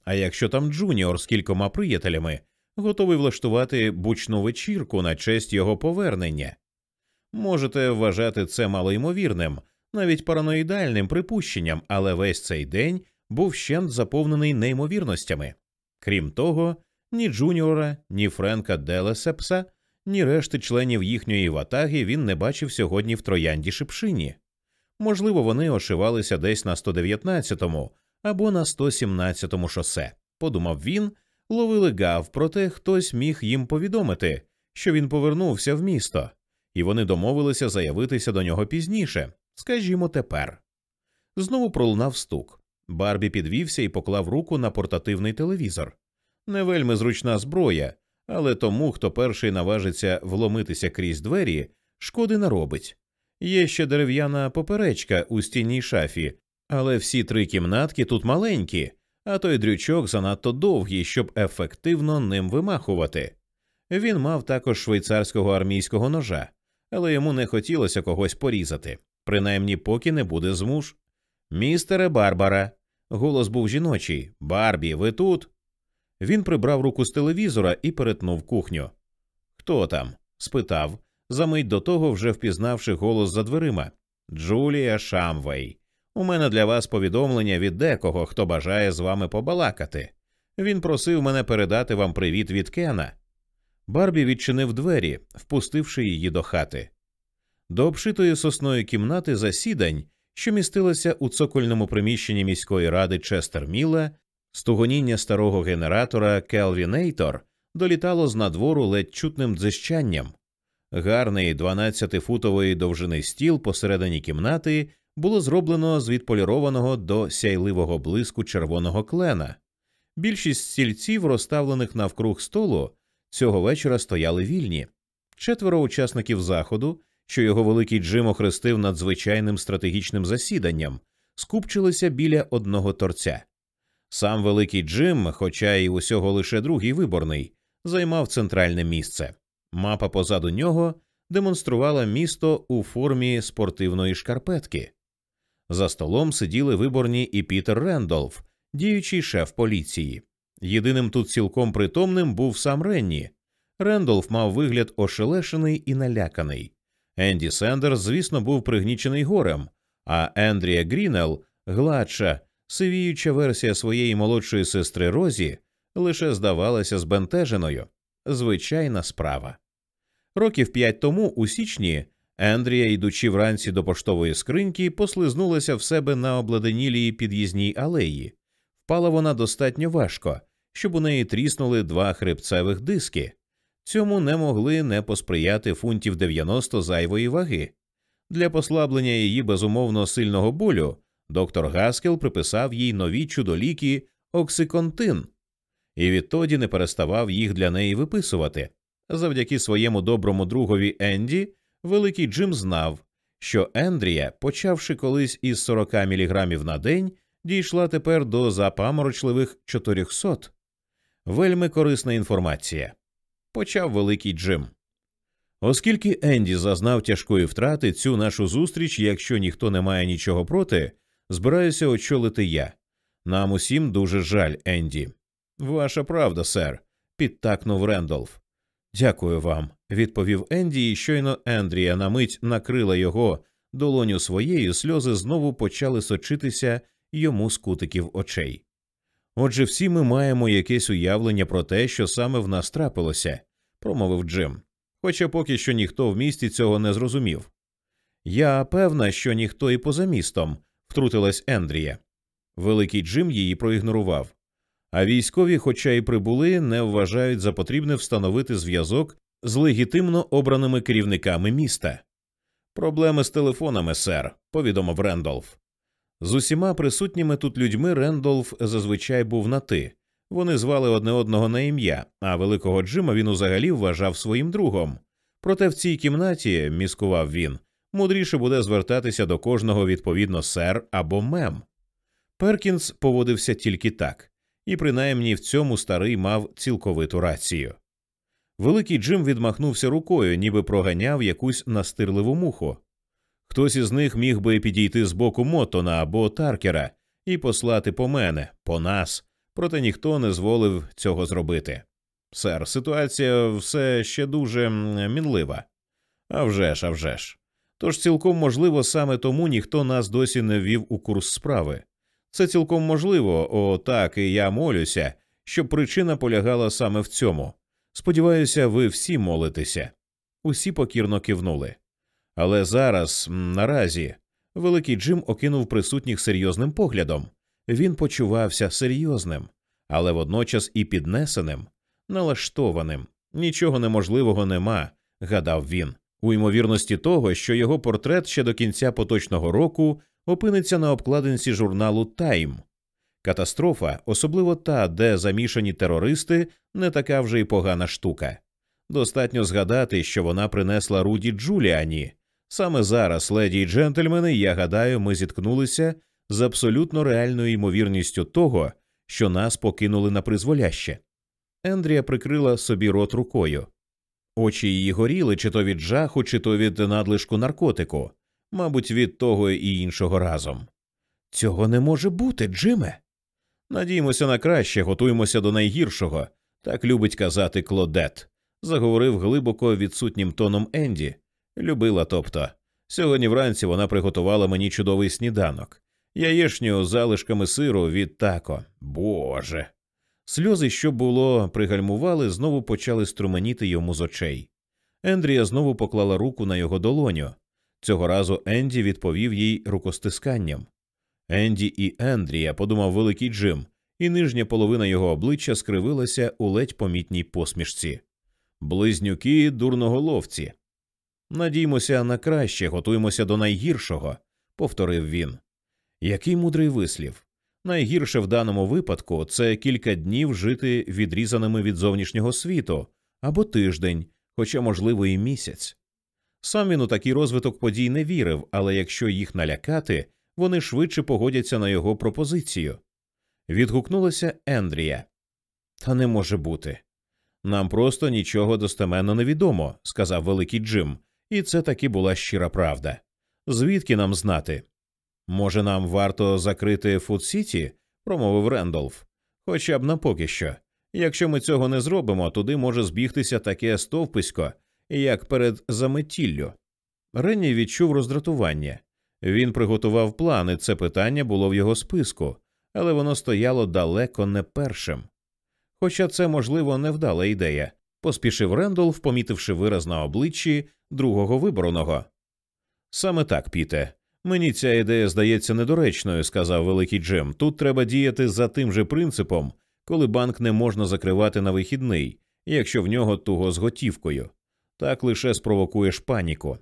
А якщо там Джуніор з кількома приятелями готовий влаштувати бучну вечірку на честь його повернення, можете вважати це малоймовірним, навіть параноїдальним припущенням, але весь цей день був щент заповнений неймовірностями. Крім того, ні Джуніора, ні Френка Делесепса, ні решти членів їхньої ватаги він не бачив сьогодні в троянді шипшині. Можливо, вони ошивалися десь на 119-му або на 117-му шосе, подумав він, ловили гав, проте хтось міг їм повідомити, що він повернувся в місто, і вони домовилися заявитися до нього пізніше, скажімо, тепер. Знову пролунав стук. Барбі підвівся і поклав руку на портативний телевізор. Не вельми зручна зброя, але тому, хто перший наважиться вломитися крізь двері, шкоди не робить. Є ще дерев'яна поперечка у стінній шафі, але всі три кімнатки тут маленькі, а той дрючок занадто довгий, щоб ефективно ним вимахувати. Він мав також швейцарського армійського ножа, але йому не хотілося когось порізати, принаймні поки не буде змуш. Містере Барбара. Голос був жіночий. Барбі, ви тут? Він прибрав руку з телевізора і перетнув кухню. Хто там? спитав, замить до того вже впізнавши голос за дверима. Джулія Шамвей. У мене для вас повідомлення від декого, хто бажає з вами побалакати. Він просив мене передати вам привіт від Кена. Барбі відчинив двері, впустивши її до хати. До обшитої сосною кімнати засідань, що містилася у цокольному приміщенні міської ради Честерміла, стугоніння старого генератора Келвінейтор долітало з надвору ледь чутним дзищанням. Гарний 12-футової довжини стіл посередині кімнати було зроблено з відполірованого до сяйливого блиску червоного клена. Більшість стільців, розставлених навкруг столу, цього вечора стояли вільні. Четверо учасників заходу, що його великий Джим охрестив надзвичайним стратегічним засіданням, скупчилися біля одного торця. Сам великий Джим, хоча й усього лише другий виборний, займав центральне місце. Мапа позаду нього демонструвала місто у формі спортивної шкарпетки. За столом сиділи виборні і Пітер Рендолф, діючий шеф поліції. Єдиним тут цілком притомним був сам Ренні. Рендолф мав вигляд ошелешений і наляканий. Енді Сендерс, звісно, був пригнічений горем, а Ендрія Грінел, гладша, сивіюча версія своєї молодшої сестри Розі, лише здавалася збентеженою. Звичайна справа. Років п'ять тому, у січні, Ендрія, йдучи вранці до поштової скриньки, послизнулася в себе на обладенілій під'їзній алеї. Впала вона достатньо важко, щоб у неї тріснули два хребцевих диски. Цьому не могли не посприяти фунтів 90 зайвої ваги. Для послаблення її безумовно сильного болю доктор Гаскел приписав їй нові чудоліки оксиконтин, і відтоді не переставав їх для неї виписувати. Завдяки своєму доброму другові Енді, великий Джим знав, що Ендрія, почавши колись із 40 міліграмів на день, дійшла тепер до запаморочливих 400. Вельми корисна інформація. Почав великий Джим. Оскільки Енді зазнав тяжкої втрати цю нашу зустріч, якщо ніхто не має нічого проти, збираюся очолити я. Нам усім дуже жаль, Енді. Ваша правда, сер, підтакнув Рендолф. Дякую вам, відповів Енді, і щойно Ендрія на мить накрила його долоню своєю, сльози знову почали сочитися йому з кутиків очей. Отже, всі ми маємо якесь уявлення про те, що саме в нас трапилося, промовив Джим, хоча поки що ніхто в місті цього не зрозумів. Я певна, що ніхто і поза містом, втрутилась Ендрія. Великий Джим її проігнорував. А військові, хоча й прибули, не вважають за потрібне встановити зв'язок з легітимно обраними керівниками міста. Проблеми з телефонами, сер, повідомив Рендолф. З усіма присутніми тут людьми Рендолф зазвичай був на ти. Вони звали одне одного на ім'я, а великого Джима він узагалі вважав своїм другом. Проте в цій кімнаті, міскував він, мудріше буде звертатися до кожного відповідно сер або мем. Перкінс поводився тільки так, і принаймні в цьому старий мав цілковиту рацію. Великий Джим відмахнувся рукою, ніби проганяв якусь настирливу муху. Хтось із них міг би підійти з боку Мотона або Таркера і послати по мене, по нас, проте ніхто не зволив цього зробити. Сер, ситуація все ще дуже мінлива. А вже ж, а вже ж. Тож цілком можливо, саме тому ніхто нас досі не ввів у курс справи. Це цілком можливо, о так і я молюся, щоб причина полягала саме в цьому. Сподіваюся, ви всі молитеся. Усі покірно кивнули. Але зараз, наразі, великий Джим окинув присутніх серйозним поглядом. Він почувався серйозним, але водночас і піднесеним, налаштованим. Нічого неможливого нема, гадав він, у ймовірності того, що його портрет ще до кінця поточного року опиниться на обкладинці журналу Тайм. Катастрофа, особливо та, де замішані терористи, не така вже й погана штука. Достатньо згадати, що вона принесла Руді Джуліані. Саме зараз, леді й джентльмени, я гадаю, ми зіткнулися з абсолютно реальною ймовірністю того, що нас покинули на призволяще. Ендрія прикрила собі рот рукою. Очі її горіли, чи то від жаху, чи то від надлишку наркотику, мабуть, від того і іншого разом. Цього не може бути, Джиме. Надіймося на краще, готуємося до найгіршого, так любить казати Клодет, заговорив глибоко відсутнім тоном Енді. Любила тобто. Сьогодні вранці вона приготувала мені чудовий сніданок, яєшню з залишками сиру від тако. Боже. Сльози, що було, пригальмували, знову почали струменіти йому з очей. Ендрія знову поклала руку на його долоню. Цього разу Енді відповів їй рукостисканням. Енді і Ендрія, подумав великий Джим, і нижня половина його обличчя скривилася у ледь помітній посмішці. Близнюки дурноголовці. Надіймося на краще, готуємося до найгіршого, повторив він. Який мудрий вислів. Найгірше в даному випадку це кілька днів жити відрізаними від зовнішнього світу або тиждень, хоча, можливо, і місяць. Сам він у такий розвиток подій не вірив, але якщо їх налякати, вони швидше погодяться на його пропозицію. Відгукнулася Ендрія. Та не може бути. Нам просто нічого достеменно не відомо, сказав великий Джим, і це таки була щира правда. Звідки нам знати? Може, нам варто закрити Фуд-Сіті?» – промовив Рендолф. Хоча б на поки що. Якщо ми цього не зробимо, туди може збігтися таке стовписько, як перед заметіллю. Ренні відчув роздратування. Він приготував план, і це питання було в його списку, але воно стояло далеко не першим. Хоча це, можливо, невдала ідея, поспішив Рендолф, помітивши вираз на обличчі другого вибореного. Саме так, Піте. Мені ця ідея здається недоречною, сказав великий Джем. Тут треба діяти за тим же принципом, коли банк не можна закривати на вихідний, якщо в нього туго з готівкою. Так лише спровокуєш паніку.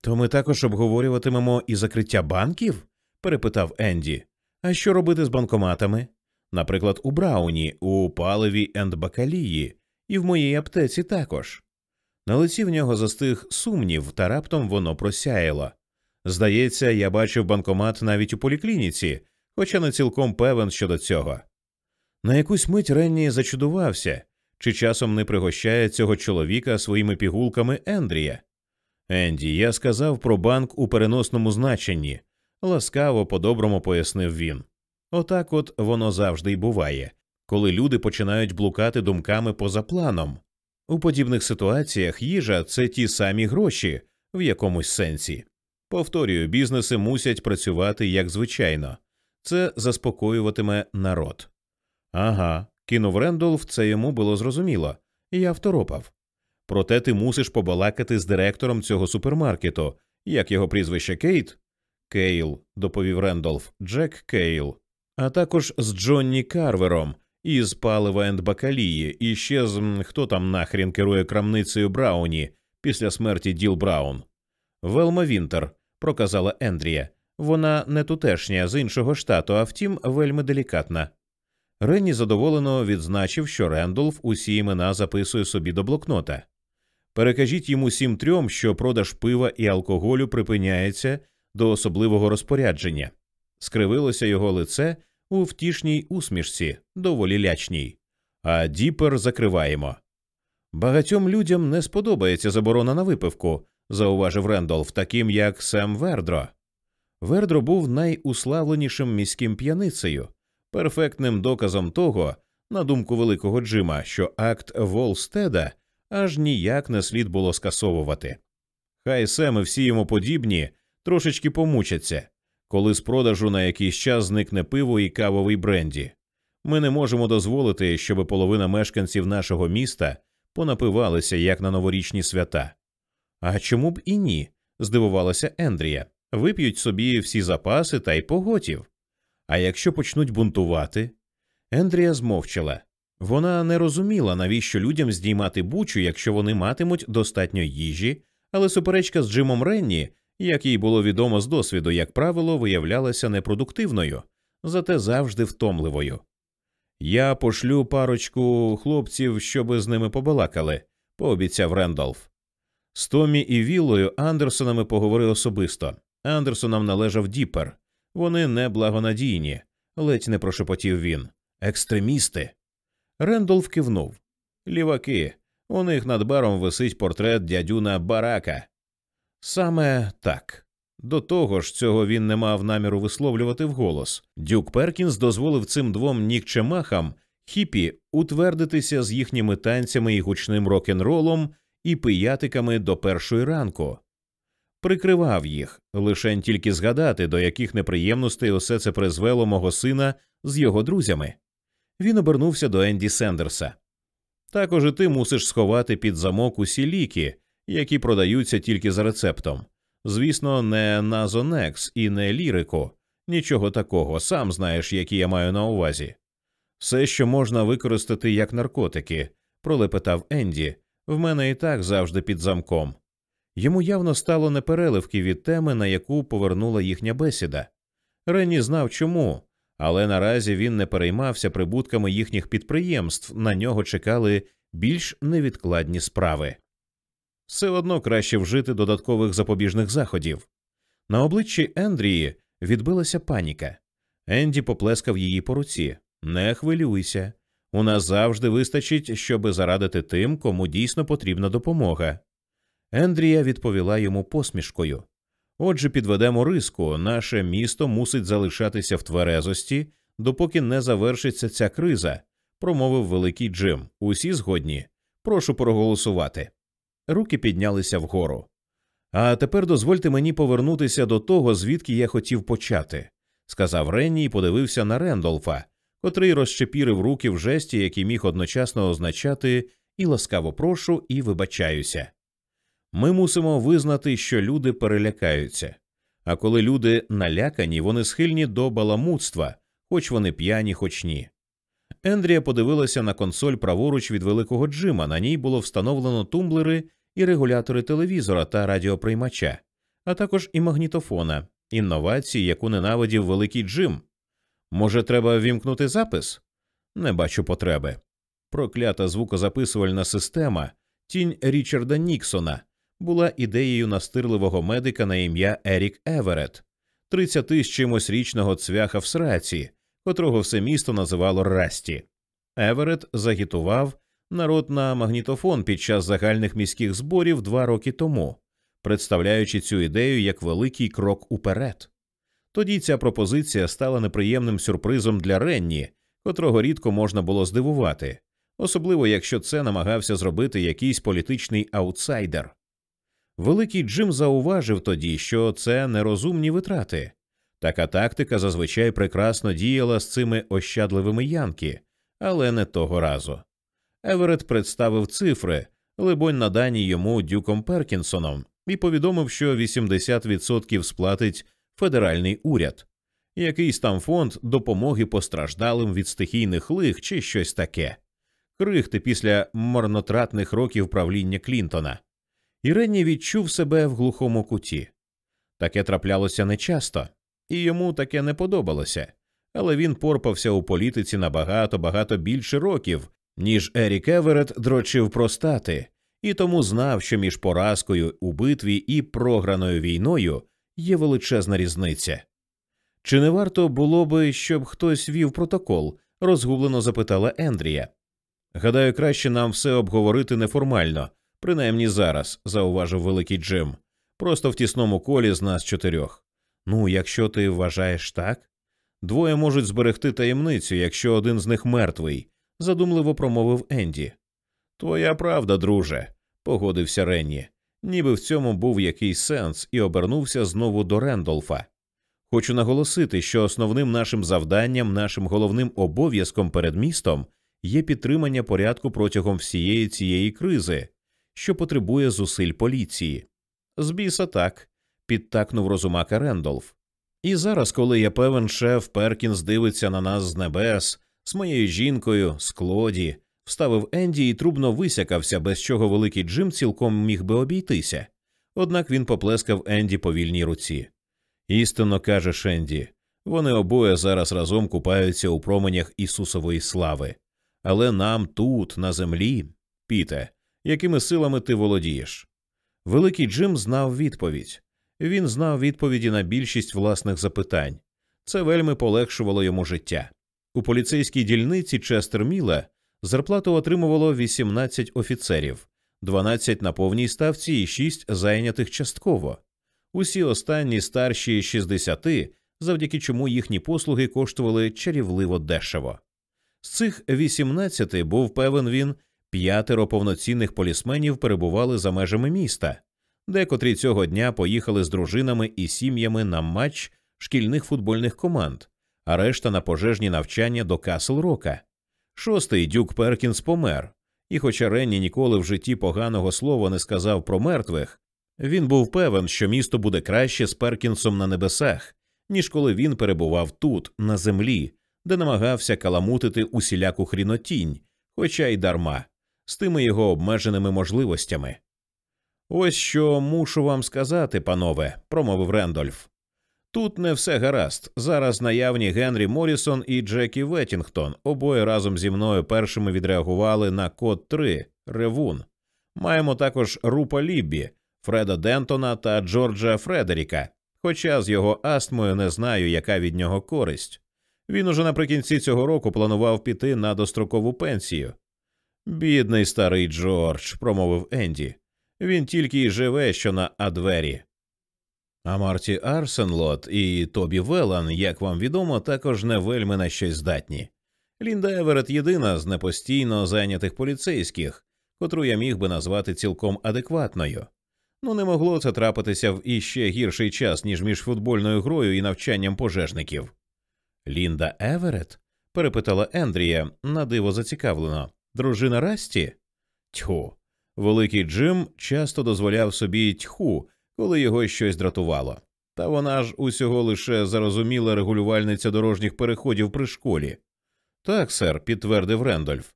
То ми також обговорюватимемо і закриття банків? перепитав Енді. А що робити з банкоматами? Наприклад, у Брауні, у паливі енд бакалії, і в моїй аптеці також. На лиці в нього застиг сумнів, та раптом воно просяяло. Здається, я бачив банкомат навіть у поліклініці, хоча не цілком певен щодо цього. На якусь мить Ренні зачудувався, чи часом не пригощає цього чоловіка своїми пігулками Ендрія. Енді, я сказав про банк у переносному значенні, ласкаво по-доброму пояснив він. Отак от воно завжди й буває, коли люди починають блукати думками поза планом. У подібних ситуаціях їжа це ті самі гроші в якомусь сенсі. Повторюю, бізнеси мусять працювати як звичайно, це заспокоюватиме народ. Ага, кинув Рендолф, це йому було зрозуміло, я второпав. Проте ти мусиш побалакати з директором цього супермаркету, як його прізвище Кейт? Кейл, доповів Рендолф, Джек Кейл, а також з Джонні Карвером із палива енд бакалії, і ще з хто там нахрін керує крамницею Брауні після смерті Діла Брауна. Велма Вінтер, проказала Ендрія. Вона не тутешня з іншого штату, а втім, вельми делікатна. Ренні задоволено відзначив, що Рендолф усі імена записує собі до блокнота. Перекажіть йому всім трьом, що продаж пива і алкоголю припиняється до особливого розпорядження. Скривилося його лице у втішній усмішці, доволі лячній, а діпер закриваємо. Багатьом людям не сподобається заборона на випивку, зауважив Рендолф, таким як Сем Вердро. Вердро був найуславленішим міським п'яницею, перфектним доказом того, на думку великого Джима, що акт Волстеда аж ніяк не слід було скасовувати. Хай Сем і всі йому подібні трошечки помучаться, коли з продажу на якийсь час зникне пиво і кавовий бренді. Ми не можемо дозволити, щоб половина мешканців нашого міста понапивалися як на новорічні свята. А чому б і ні? здивувалася Ендрія. Вип'ють собі всі запаси та й поготів. А якщо почнуть бунтувати? Ендрія змовчала. Вона не розуміла, навіщо людям здіймати бучу, якщо вони матимуть достатньо їжі, але суперечка з Джимом Ренні, як їй було відомо з досвіду, як правило, виявлялася непродуктивною, зате завжди втомливою. Я пошлю парочку хлопців, щоби з ними побалакали, пообіцяв Рендолф. З Томі і Віллою Андерсонами поговори особисто. Андерсонам належав Діпер. Вони неблагонадійні, ледь не прошепотів він. Екстремісти. Рендолф кивнув. Ліваки. У них над баром висить портрет дядюна Барака. Саме так. До того ж, цього він не мав наміру висловлювати вголос. Дюк Перкінс дозволив цим двом нікчемахам хіпі утвердитися з їхніми танцями і гучним рок-н-ролом і пиятиками до першої ранку. Прикривав їх, лишень тільки згадати, до яких неприємностей усе це призвело мого сина з його друзями. Він обернувся до Енді Сендерса. Також і ти мусиш сховати під замок усі ліки, які продаються тільки за рецептом. Звісно, не Назонекс і не лірику, нічого такого, сам знаєш, які я маю на увазі. Все, що можна використати як наркотики, пролепетав Енді, в мене і так завжди під замком. Йому явно стало непереливки від теми, на яку повернула їхня бесіда. Ренні знав чому, але наразі він не переймався прибутками їхніх підприємств, на нього чекали більш невідкладні справи. Все одно краще вжити додаткових запобіжних заходів. На обличчі Ендрії відбилася паніка. Енді поплескав її по руці. Не хвилюйся. У нас завжди вистачить, щоби зарадити тим, кому дійсно потрібна допомога. Ендрія відповіла йому посмішкою. Отже, підведемо риску, наше місто мусить залишатися в тверезості, допоки не завершиться ця криза, промовив великий Джим. Усі згодні. Прошу проголосувати. Руки піднялися вгору. А тепер дозвольте мені повернутися до того, звідки я хотів почати, сказав Ренні і подивився на Рендолфа, котрий розчепірив руки в жесті, який міг одночасно означати і ласкаво прошу, і вибачаюся. Ми мусимо визнати, що люди перелякаються, а коли люди налякані, вони схильні до баламутства, хоч вони п'яні, хоч ні. Ендрія подивилася на консоль праворуч від великого Джима. На ній було встановлено тумблери і регулятори телевізора та радіоприймача, а також і магнітофона, інновації, яку ненавидів великий Джим. Може, треба вімкнути запис? Не бачу потреби. Проклята звукозаписувальна система, тінь Річарда Ніксона, була ідеєю настирливого медика на ім'я Ерік Еверет, 30 з чимось річного цвяха в сраці, котрого все місто називало Расті. Еверет загітував народ на магнітофон під час загальних міських зборів два роки тому, представляючи цю ідею як великий крок уперед. Тоді ця пропозиція стала неприємним сюрпризом для Ренні, котрого рідко можна було здивувати, особливо якщо це намагався зробити якийсь політичний аутсайдер. Великий Джим зауважив тоді, що це нерозумні витрати. Така тактика зазвичай прекрасно діяла з цими ощадливими янки, але не того разу. Еверет представив цифри, либонь, надані йому Дюком Перкінсоном, і повідомив, що 80% сплатить федеральний уряд, якийсь там фонд допомоги постраждалим від стихійних лих чи щось таке, крихти після марнотратних років правління Клінтона. І Ренні відчув себе в глухому куті. Таке траплялося нечасто, і йому таке не подобалося, але він порпався у політиці набагато багато більше років, ніж Ерік Еверет дрочив про стати, і тому знав, що між поразкою у битві і програною війною є величезна різниця. Чи не варто було би, щоб хтось вів протокол? розгублено запитала Ендрія. Гадаю, краще нам все обговорити неформально, принаймні зараз, зауважив великий Джим. Просто в тісному колі з нас чотирьох. Ну, якщо ти вважаєш так, двоє можуть зберегти таємницю, якщо один з них мертвий, задумливо промовив Енді. Твоя правда, друже, погодився Ренні, ніби в цьому був якийсь сенс, і обернувся знову до Рендолфа. Хочу наголосити, що основним нашим завданням, нашим головним обов'язком перед містом є підтримання порядку протягом всієї цієї кризи, що потребує зусиль поліції. З біса так, підтакнув розумака Рендолф. І зараз, коли я певен, шеф Перкінс дивиться на нас з небес, з моєю жінкою, з Клоді, вставив Енді і трубно висякався, без чого великий Джим цілком міг би обійтися. Однак він поплескав Енді по вільній руці. Істинно каже Шенді, вони обоє зараз разом купаються у променях Ісусової слави. Але нам тут, на землі, піте, якими силами ти володієш? Великий Джим знав відповідь. Він знав відповіді на більшість власних запитань. Це вельми полегшувало йому життя. У поліцейській дільниці Честер Міла зарплату отримувало 18 офіцерів, 12 на повній ставці і 6 зайнятих частково. Усі останні старші 60, завдяки чому їхні послуги коштували чарівливо дешево. З цих 18, був певен він, п'ятеро повноцінних полісменів перебували за межами міста, декотрі цього дня поїхали з дружинами і сім'ями на матч шкільних футбольних команд, а решта на пожежні навчання до Касл Рока. Шостий Дюк Перкінс помер, і, хоча Ренні ніколи в житті поганого слова не сказав про мертвих, він був певен, що місто буде краще з Перкінсом на небесах, ніж коли він перебував тут, на землі, де намагався каламутити усіляку хрінотінь, хоча й дарма, з тими його обмеженими можливостями. Ось що мушу вам сказати, панове, промовив Рендольф. Тут не все гаразд. Зараз наявні Генрі Морісон і Джекі Веттінгтон обоє разом зі мною першими відреагували на код 3 Ревун. Маємо також Рупа Ліббі, Фреда Дентона та Джорджа Фредеріка, хоча з його астмою не знаю, яка від нього користь. Він уже наприкінці цього року планував піти на дострокову пенсію. Бідний старий Джордж, промовив Енді. Він тільки й живе, що на Адвері. А Марті Арсенлот і Тобі Велан, як вам відомо, також не вельми на щось здатні. Лінда Еверет єдина з непостійно зайнятих поліцейських, котру я міг би назвати цілком адекватною. Ну не могло це трапитися в іще гірший час, ніж між футбольною грою і навчанням пожежників. Лінда Еверет? перепитала Ендрія, на диво зацікавлено. Дружина Расті? Тьху. Великий Джим часто дозволяв собі тьху, коли його щось дратувало. Та вона ж усього лише зарозуміла регулювальниця дорожніх переходів при школі. Так, сер, підтвердив Рендольф.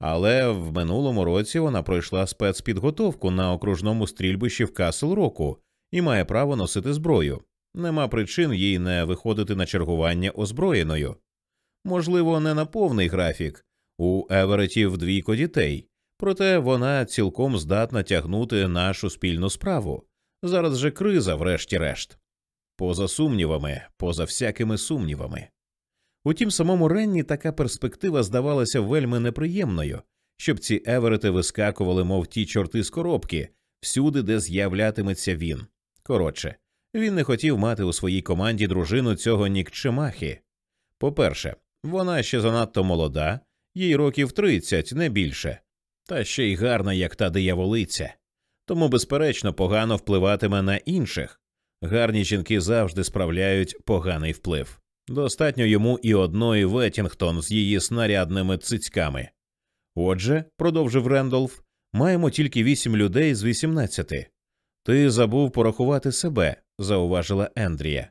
Але в минулому році вона пройшла спецпідготовку на окружному стрільбищі в Касл Року і має право носити зброю. Нема причин їй не виходити на чергування озброєною. Можливо, не на повний графік у Еверетів двійко дітей, проте вона цілком здатна тягнути нашу спільну справу. Зараз же криза, врешті-решт. Поза сумнівами, поза всякими сумнівами. Утім, самому Ренні така перспектива здавалася вельми неприємною, щоб ці Еверети вискакували, мов ті чорти з коробки, всюди, де з'являтиметься він. Коротше, він не хотів мати у своїй команді дружину цього нікчемахи. По-перше, вона ще занадто молода, їй років тридцять, не більше, та ще й гарна, як та дияволиця. тому, безперечно, погано впливатиме на інших. Гарні жінки завжди справляють поганий вплив. Достатньо йому і одної Веттінгтон з її снарядними цицьками. Отже, продовжив Рендолф, маємо тільки вісім людей з вісімнадцяти. Ти забув порахувати себе, зауважила Ендрія.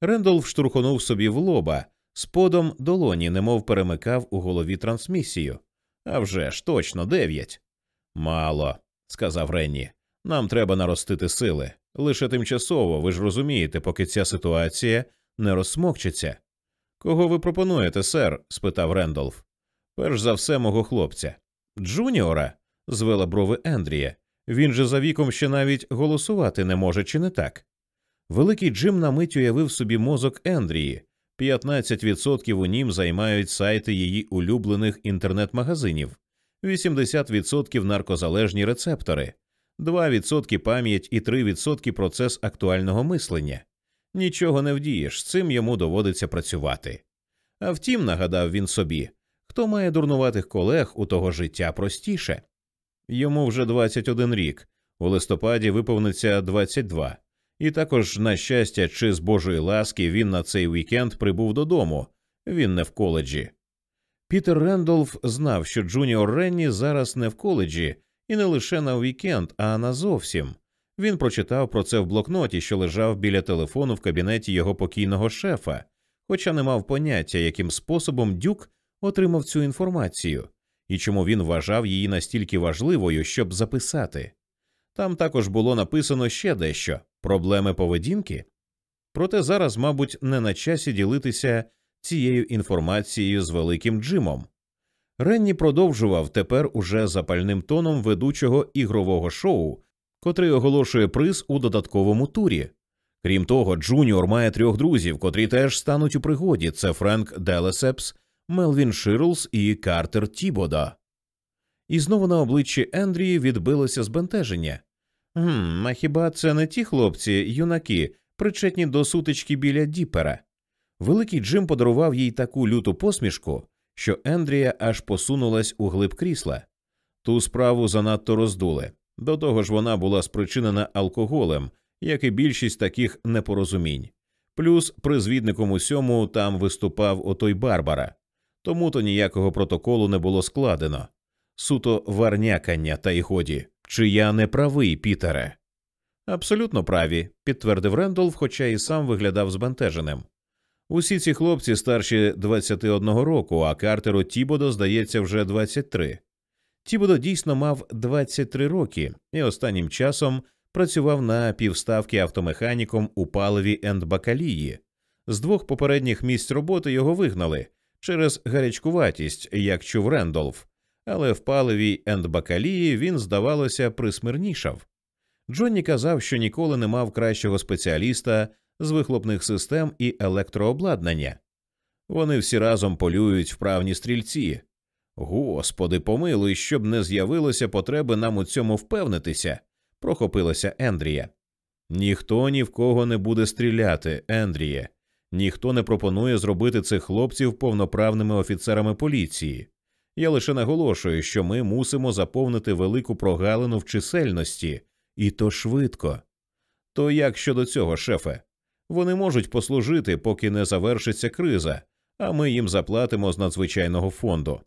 Рендолф штурхонув собі в лоба, сподом долоні, немов перемикав у голові трансмісію. «А вже ж, точно, дев'ять. Мало, сказав Ренні. Нам треба наростити сили. Лише тимчасово, ви ж розумієте, поки ця ситуація не розсмокчеться. Кого ви пропонуєте, сер? спитав Рендолф. Перш за все, мого хлопця. Джуніора? звела брови Ендрія. Він же за віком ще навіть голосувати не може, чи не так? Великий Джим на мить уявив собі мозок Ендрії. 15% у нім займають сайти її улюблених інтернет-магазинів, 80% наркозалежні рецептори, 2% пам'ять і 3% процес актуального мислення. Нічого не вдієш, з цим йому доводиться працювати. А втім, нагадав він собі, хто має дурнуватих колег, у того життя простіше. Йому вже 21 рік, у листопаді виповниться 22. І також, на щастя, чи з Божої ласки він на цей вікенд прибув додому, він не в коледжі. Пітер Рендолф знав, що Джуніор Ренні зараз не в коледжі, і не лише на вікенд, а назовсім. Він прочитав про це в блокноті, що лежав біля телефону в кабінеті його покійного шефа, хоча не мав поняття, яким способом Дюк отримав цю інформацію і чому він вважав її настільки важливою, щоб записати. Там також було написано ще дещо проблеми поведінки. Проте зараз, мабуть, не на часі ділитися цією інформацією з великим Джимом. Ренні продовжував тепер уже запальним тоном ведучого ігрового шоу, котрий оголошує приз у додатковому турі. Крім того, Джуніор має трьох друзів, котрі теж стануть у пригоді: це Френк Делесепс, Мелвін Ширлс і Картер Тібода. І знову на обличчі Ендрії відбилося збентеження. «Гм, А хіба це не ті хлопці, юнаки, причетні до сутички біля Діпера? Великий Джим подарував їй таку люту посмішку, що Ендрія аж посунулась у глиб крісла. Ту справу занадто роздули. До того ж, вона була спричинена алкоголем, як і більшість таких непорозумінь. Плюс призвідником усьому там виступав отой Барбара, тому то ніякого протоколу не було складено. Суто варнякання, та й годі. Чи я не правий, Пітере? Абсолютно праві, підтвердив Рендолф, хоча і сам виглядав збентеженим. Усі ці хлопці старші 21 року, а Картеру Тібодо, здається, вже 23. Тібодо дійсно мав 23 роки і останнім часом працював на півставки автомеханіком у паливі Ендбакалії. З двох попередніх місць роботи його вигнали через гарячкуватість, як чув Рендолф, але в паливі Ендбакалії він, здавалося, присмирнішав. Джонні казав, що ніколи не мав кращого спеціаліста з вихлопних систем і електрообладнання. Вони всі разом полюють вправні стрільці. Господи, помилуй, щоб не з'явилося потреби нам у цьому впевнитися, прохопилася Ендрія. Ніхто ні в кого не буде стріляти, Ендріє. Ніхто не пропонує зробити цих хлопців повноправними офіцерами поліції. Я лише наголошую, що ми мусимо заповнити велику прогалину в чисельності, і то швидко. То як щодо цього, шефе? Вони можуть послужити, поки не завершиться криза, а ми їм заплатимо з надзвичайного фонду.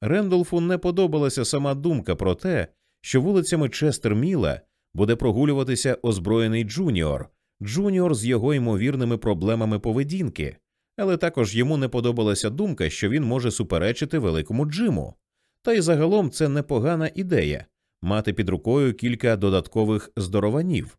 Рендолфу не подобалася сама думка про те, що вулицями Честер Міла буде прогулюватися озброєний Джуніор, Джуніор з його ймовірними проблемами поведінки, але також йому не подобалася думка, що він може суперечити великому Джиму. Та й загалом це непогана ідея мати під рукою кілька додаткових здорованів,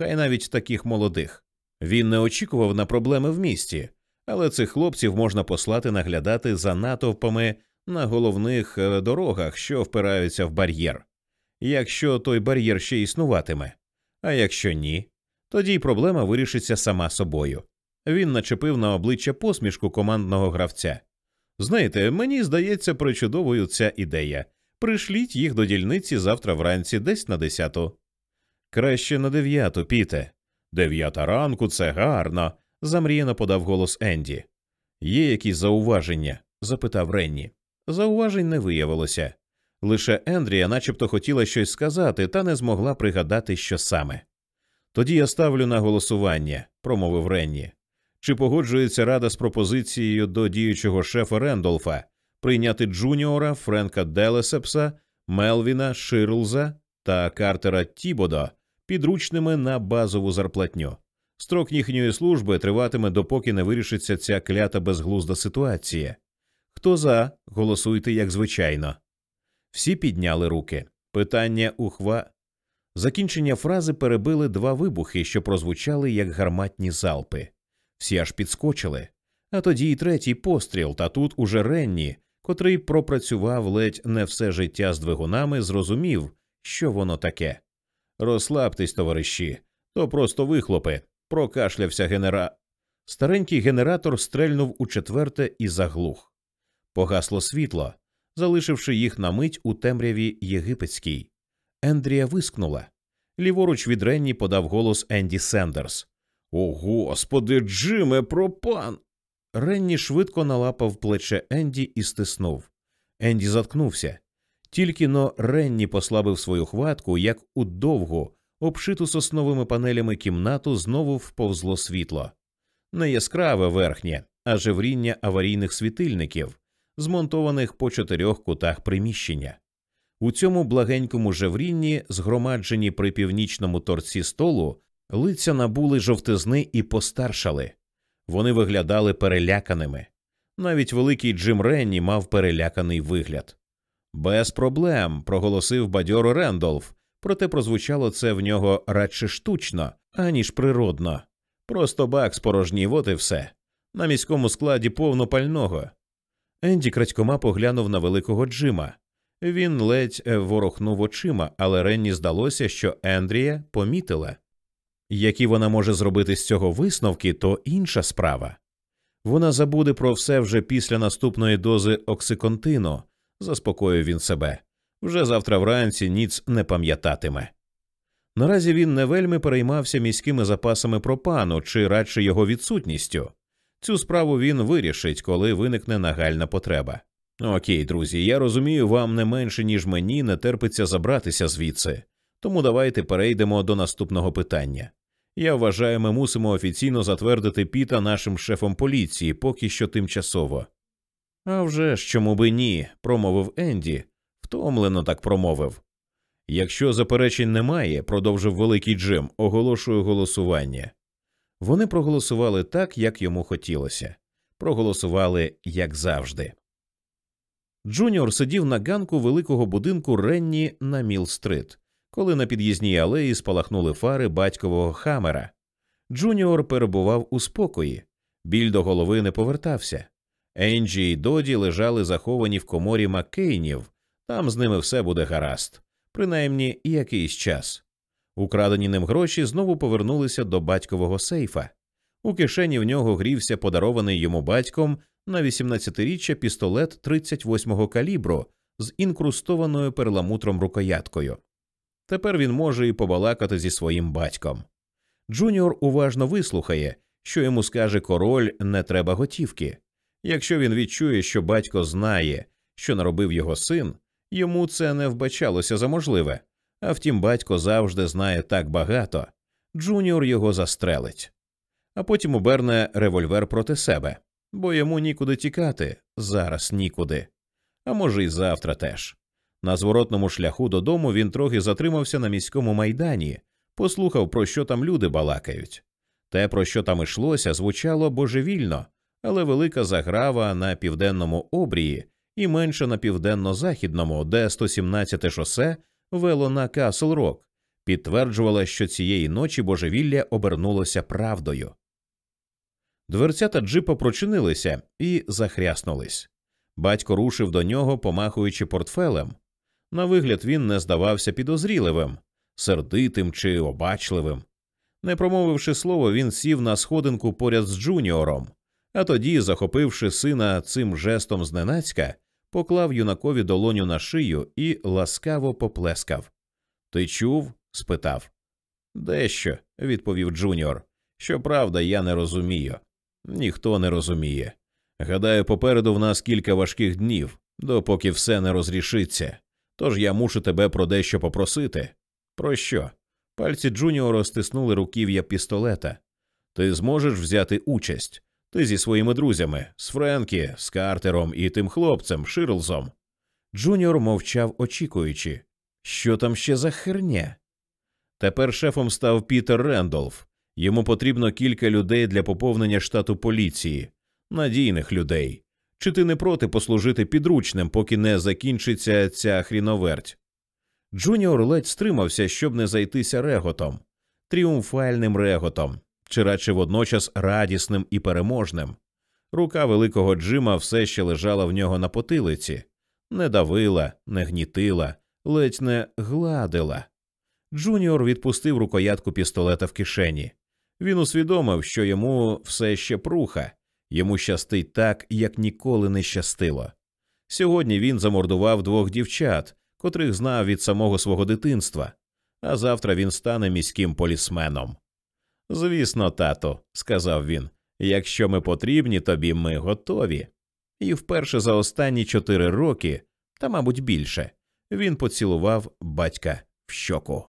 хай навіть таких молодих. Він не очікував на проблеми в місті, але цих хлопців можна послати наглядати за натовпами на головних е, дорогах, що впираються в бар'єр. Якщо той бар'єр ще існуватиме, а якщо ні, тоді й проблема вирішиться сама собою. Він начепив на обличчя посмішку командного гравця. Знаєте, мені здається причудовою ця ідея. Пришліть їх до дільниці завтра вранці, десь на десяту. Краще на дев'яту, піте. Дев'ята ранку це гарно, замріяно подав голос Енді. Є якісь зауваження? запитав Ренні. Зауважень не виявилося. Лише Ендрія начебто хотіла щось сказати, та не змогла пригадати, що саме. Тоді я ставлю на голосування, промовив Ренні. Чи погоджується рада з пропозицією до діючого шефа Рендолфа прийняти Джуніора, Френка Делесепса, Мелвіна, Ширлза та Картера Тібодо підручними на базову зарплатню? Строк їхньої служби триватиме, допоки не вирішиться ця клята безглузда ситуація. Хто за, голосуйте, як звичайно. Всі підняли руки. Питання ухва. Закінчення фрази перебили два вибухи, що прозвучали як гарматні залпи. Всі аж підскочили. А тоді й третій постріл, та тут уже Ренні, котрий пропрацював ледь не все життя з двигунами, зрозумів, що воно таке. Розслабтесь, товариші, то просто вихлопи, прокашлявся генера. Старенький генератор стрельнув у четверте і заглух. Погасло світло, залишивши їх на мить у темряві єгипетській. Ендрія вискнула. Ліворуч від Ренні подав голос Енді Сендерс. О, господи, Джиме, пропан. Ренні швидко налапав плече Енді і стиснув. Енді заткнувся. Тільки но Ренні послабив свою хватку, як у довгу, обшиту сосновими панелями кімнату знову вповзло світло. Не яскраве верхнє, а жевріння аварійних світильників, змонтованих по чотирьох кутах приміщення. У цьому благенькому жеврінні, згромаджені при північному торці столу, лиця набули жовтизни і постаршали. Вони виглядали переляканими. Навіть великий Джим Ренні мав переляканий вигляд. Без проблем, проголосив бадьоро Рендолф, проте прозвучало це в нього радше штучно, аніж природно. Просто бак спорожнів, от і все. На міському складі повно пального. Енді крадькома поглянув на великого Джима. Він ледь ворохнув очима, але Ренні здалося, що Ендрія помітила. Які вона може зробити з цього висновки, то інша справа. Вона забуде про все вже після наступної дози оксиконтину, заспокоїв він себе. Вже завтра вранці ніц не пам'ятатиме. Наразі він не вельми переймався міськими запасами пропану чи радше його відсутністю. Цю справу він вирішить, коли виникне нагальна потреба. Окей, друзі, я розумію, вам не менше, ніж мені не терпиться забратися звідси, тому давайте перейдемо до наступного питання. Я вважаю, ми мусимо офіційно затвердити Піта нашим шефом поліції, поки що тимчасово. «А вже ж, чому би ні, промовив Енді, втомлено так промовив. Якщо заперечень немає, продовжив великий Джим, оголошую голосування. Вони проголосували так, як йому хотілося, проголосували як завжди. Джуніор сидів на ганку великого будинку Ренні на Міл-стрит, коли на під'їзній алеї спалахнули фари батькового хамера. Джуніор перебував у спокої, біль до голови не повертався. Енджі і Доді лежали заховані в коморі Маккейнів, там з ними все буде гаразд, принаймні якийсь час. Украдені ним гроші знову повернулися до батькового сейфа. У кишені в нього грівся подарований йому батьком на 18-річчя пістолет 38-го калібру з інкрустованою перламутром рукояткою. Тепер він може і побалакати зі своїм батьком. Джуніор уважно вислухає, що йому скаже король не треба готівки. Якщо він відчує, що батько знає, що наробив його син, йому це не вбачалося за можливе. А втім, батько завжди знає так багато. Джуніор його застрелить, а потім оберне револьвер проти себе, бо йому нікуди тікати, зараз нікуди. А може, й завтра теж. На зворотному шляху додому він трохи затримався на міському майдані, послухав, про що там люди балакають. Те, про що там ішлося, звучало божевільно, але велика заграва на південному обрії і менша на південно-західному, де 117 шосе вело на Касл Рок, підтверджувала, що цієї ночі божевілля обернулося правдою. Дверцята джипа прочинилися і захряснулись. Батько рушив до нього, помахуючи портфелем. На вигляд він не здавався підозріливим, сердитим чи обачливим. Не промовивши слово, він сів на сходинку поряд з Джуніором, а тоді, захопивши сина цим жестом зненацька, поклав юнакові долоню на шию і ласкаво поплескав. Ти чув? спитав. Дещо, відповів Джуніор. Щоправда, я не розумію. Ніхто не розуміє. Гадаю, попереду в нас кілька важких днів, допоки все не розрішиться. Тож я мушу тебе про дещо попросити. Про що? Пальці Джуніора стиснули руків'я пістолета. Ти зможеш взяти участь. Ти зі своїми друзями, з Френкі, з Картером і тим хлопцем, Ширлзом. Джуніор мовчав, очікуючи, що там ще за херня. Тепер шефом став Пітер Рендолф. Йому потрібно кілька людей для поповнення штату поліції, надійних людей. Чи ти не проти послужити підручним, поки не закінчиться ця хріноверть? Джуніор ледь стримався, щоб не зайтися реготом, тріумфальним реготом, чи радше водночас радісним і переможним. Рука великого Джима все ще лежала в нього на потилиці, не давила, не гнітила, ледь не гладила. Джуніор відпустив рукоятку пістолета в кишені. Він усвідомив, що йому все ще пруха, йому щастить так, як ніколи не щастило. Сьогодні він замордував двох дівчат, котрих знав від самого свого дитинства, а завтра він стане міським полісменом. Звісно, тато, сказав він, якщо ми потрібні тобі, ми готові. І вперше за останні чотири роки, та, мабуть, більше, він поцілував батька в щоку.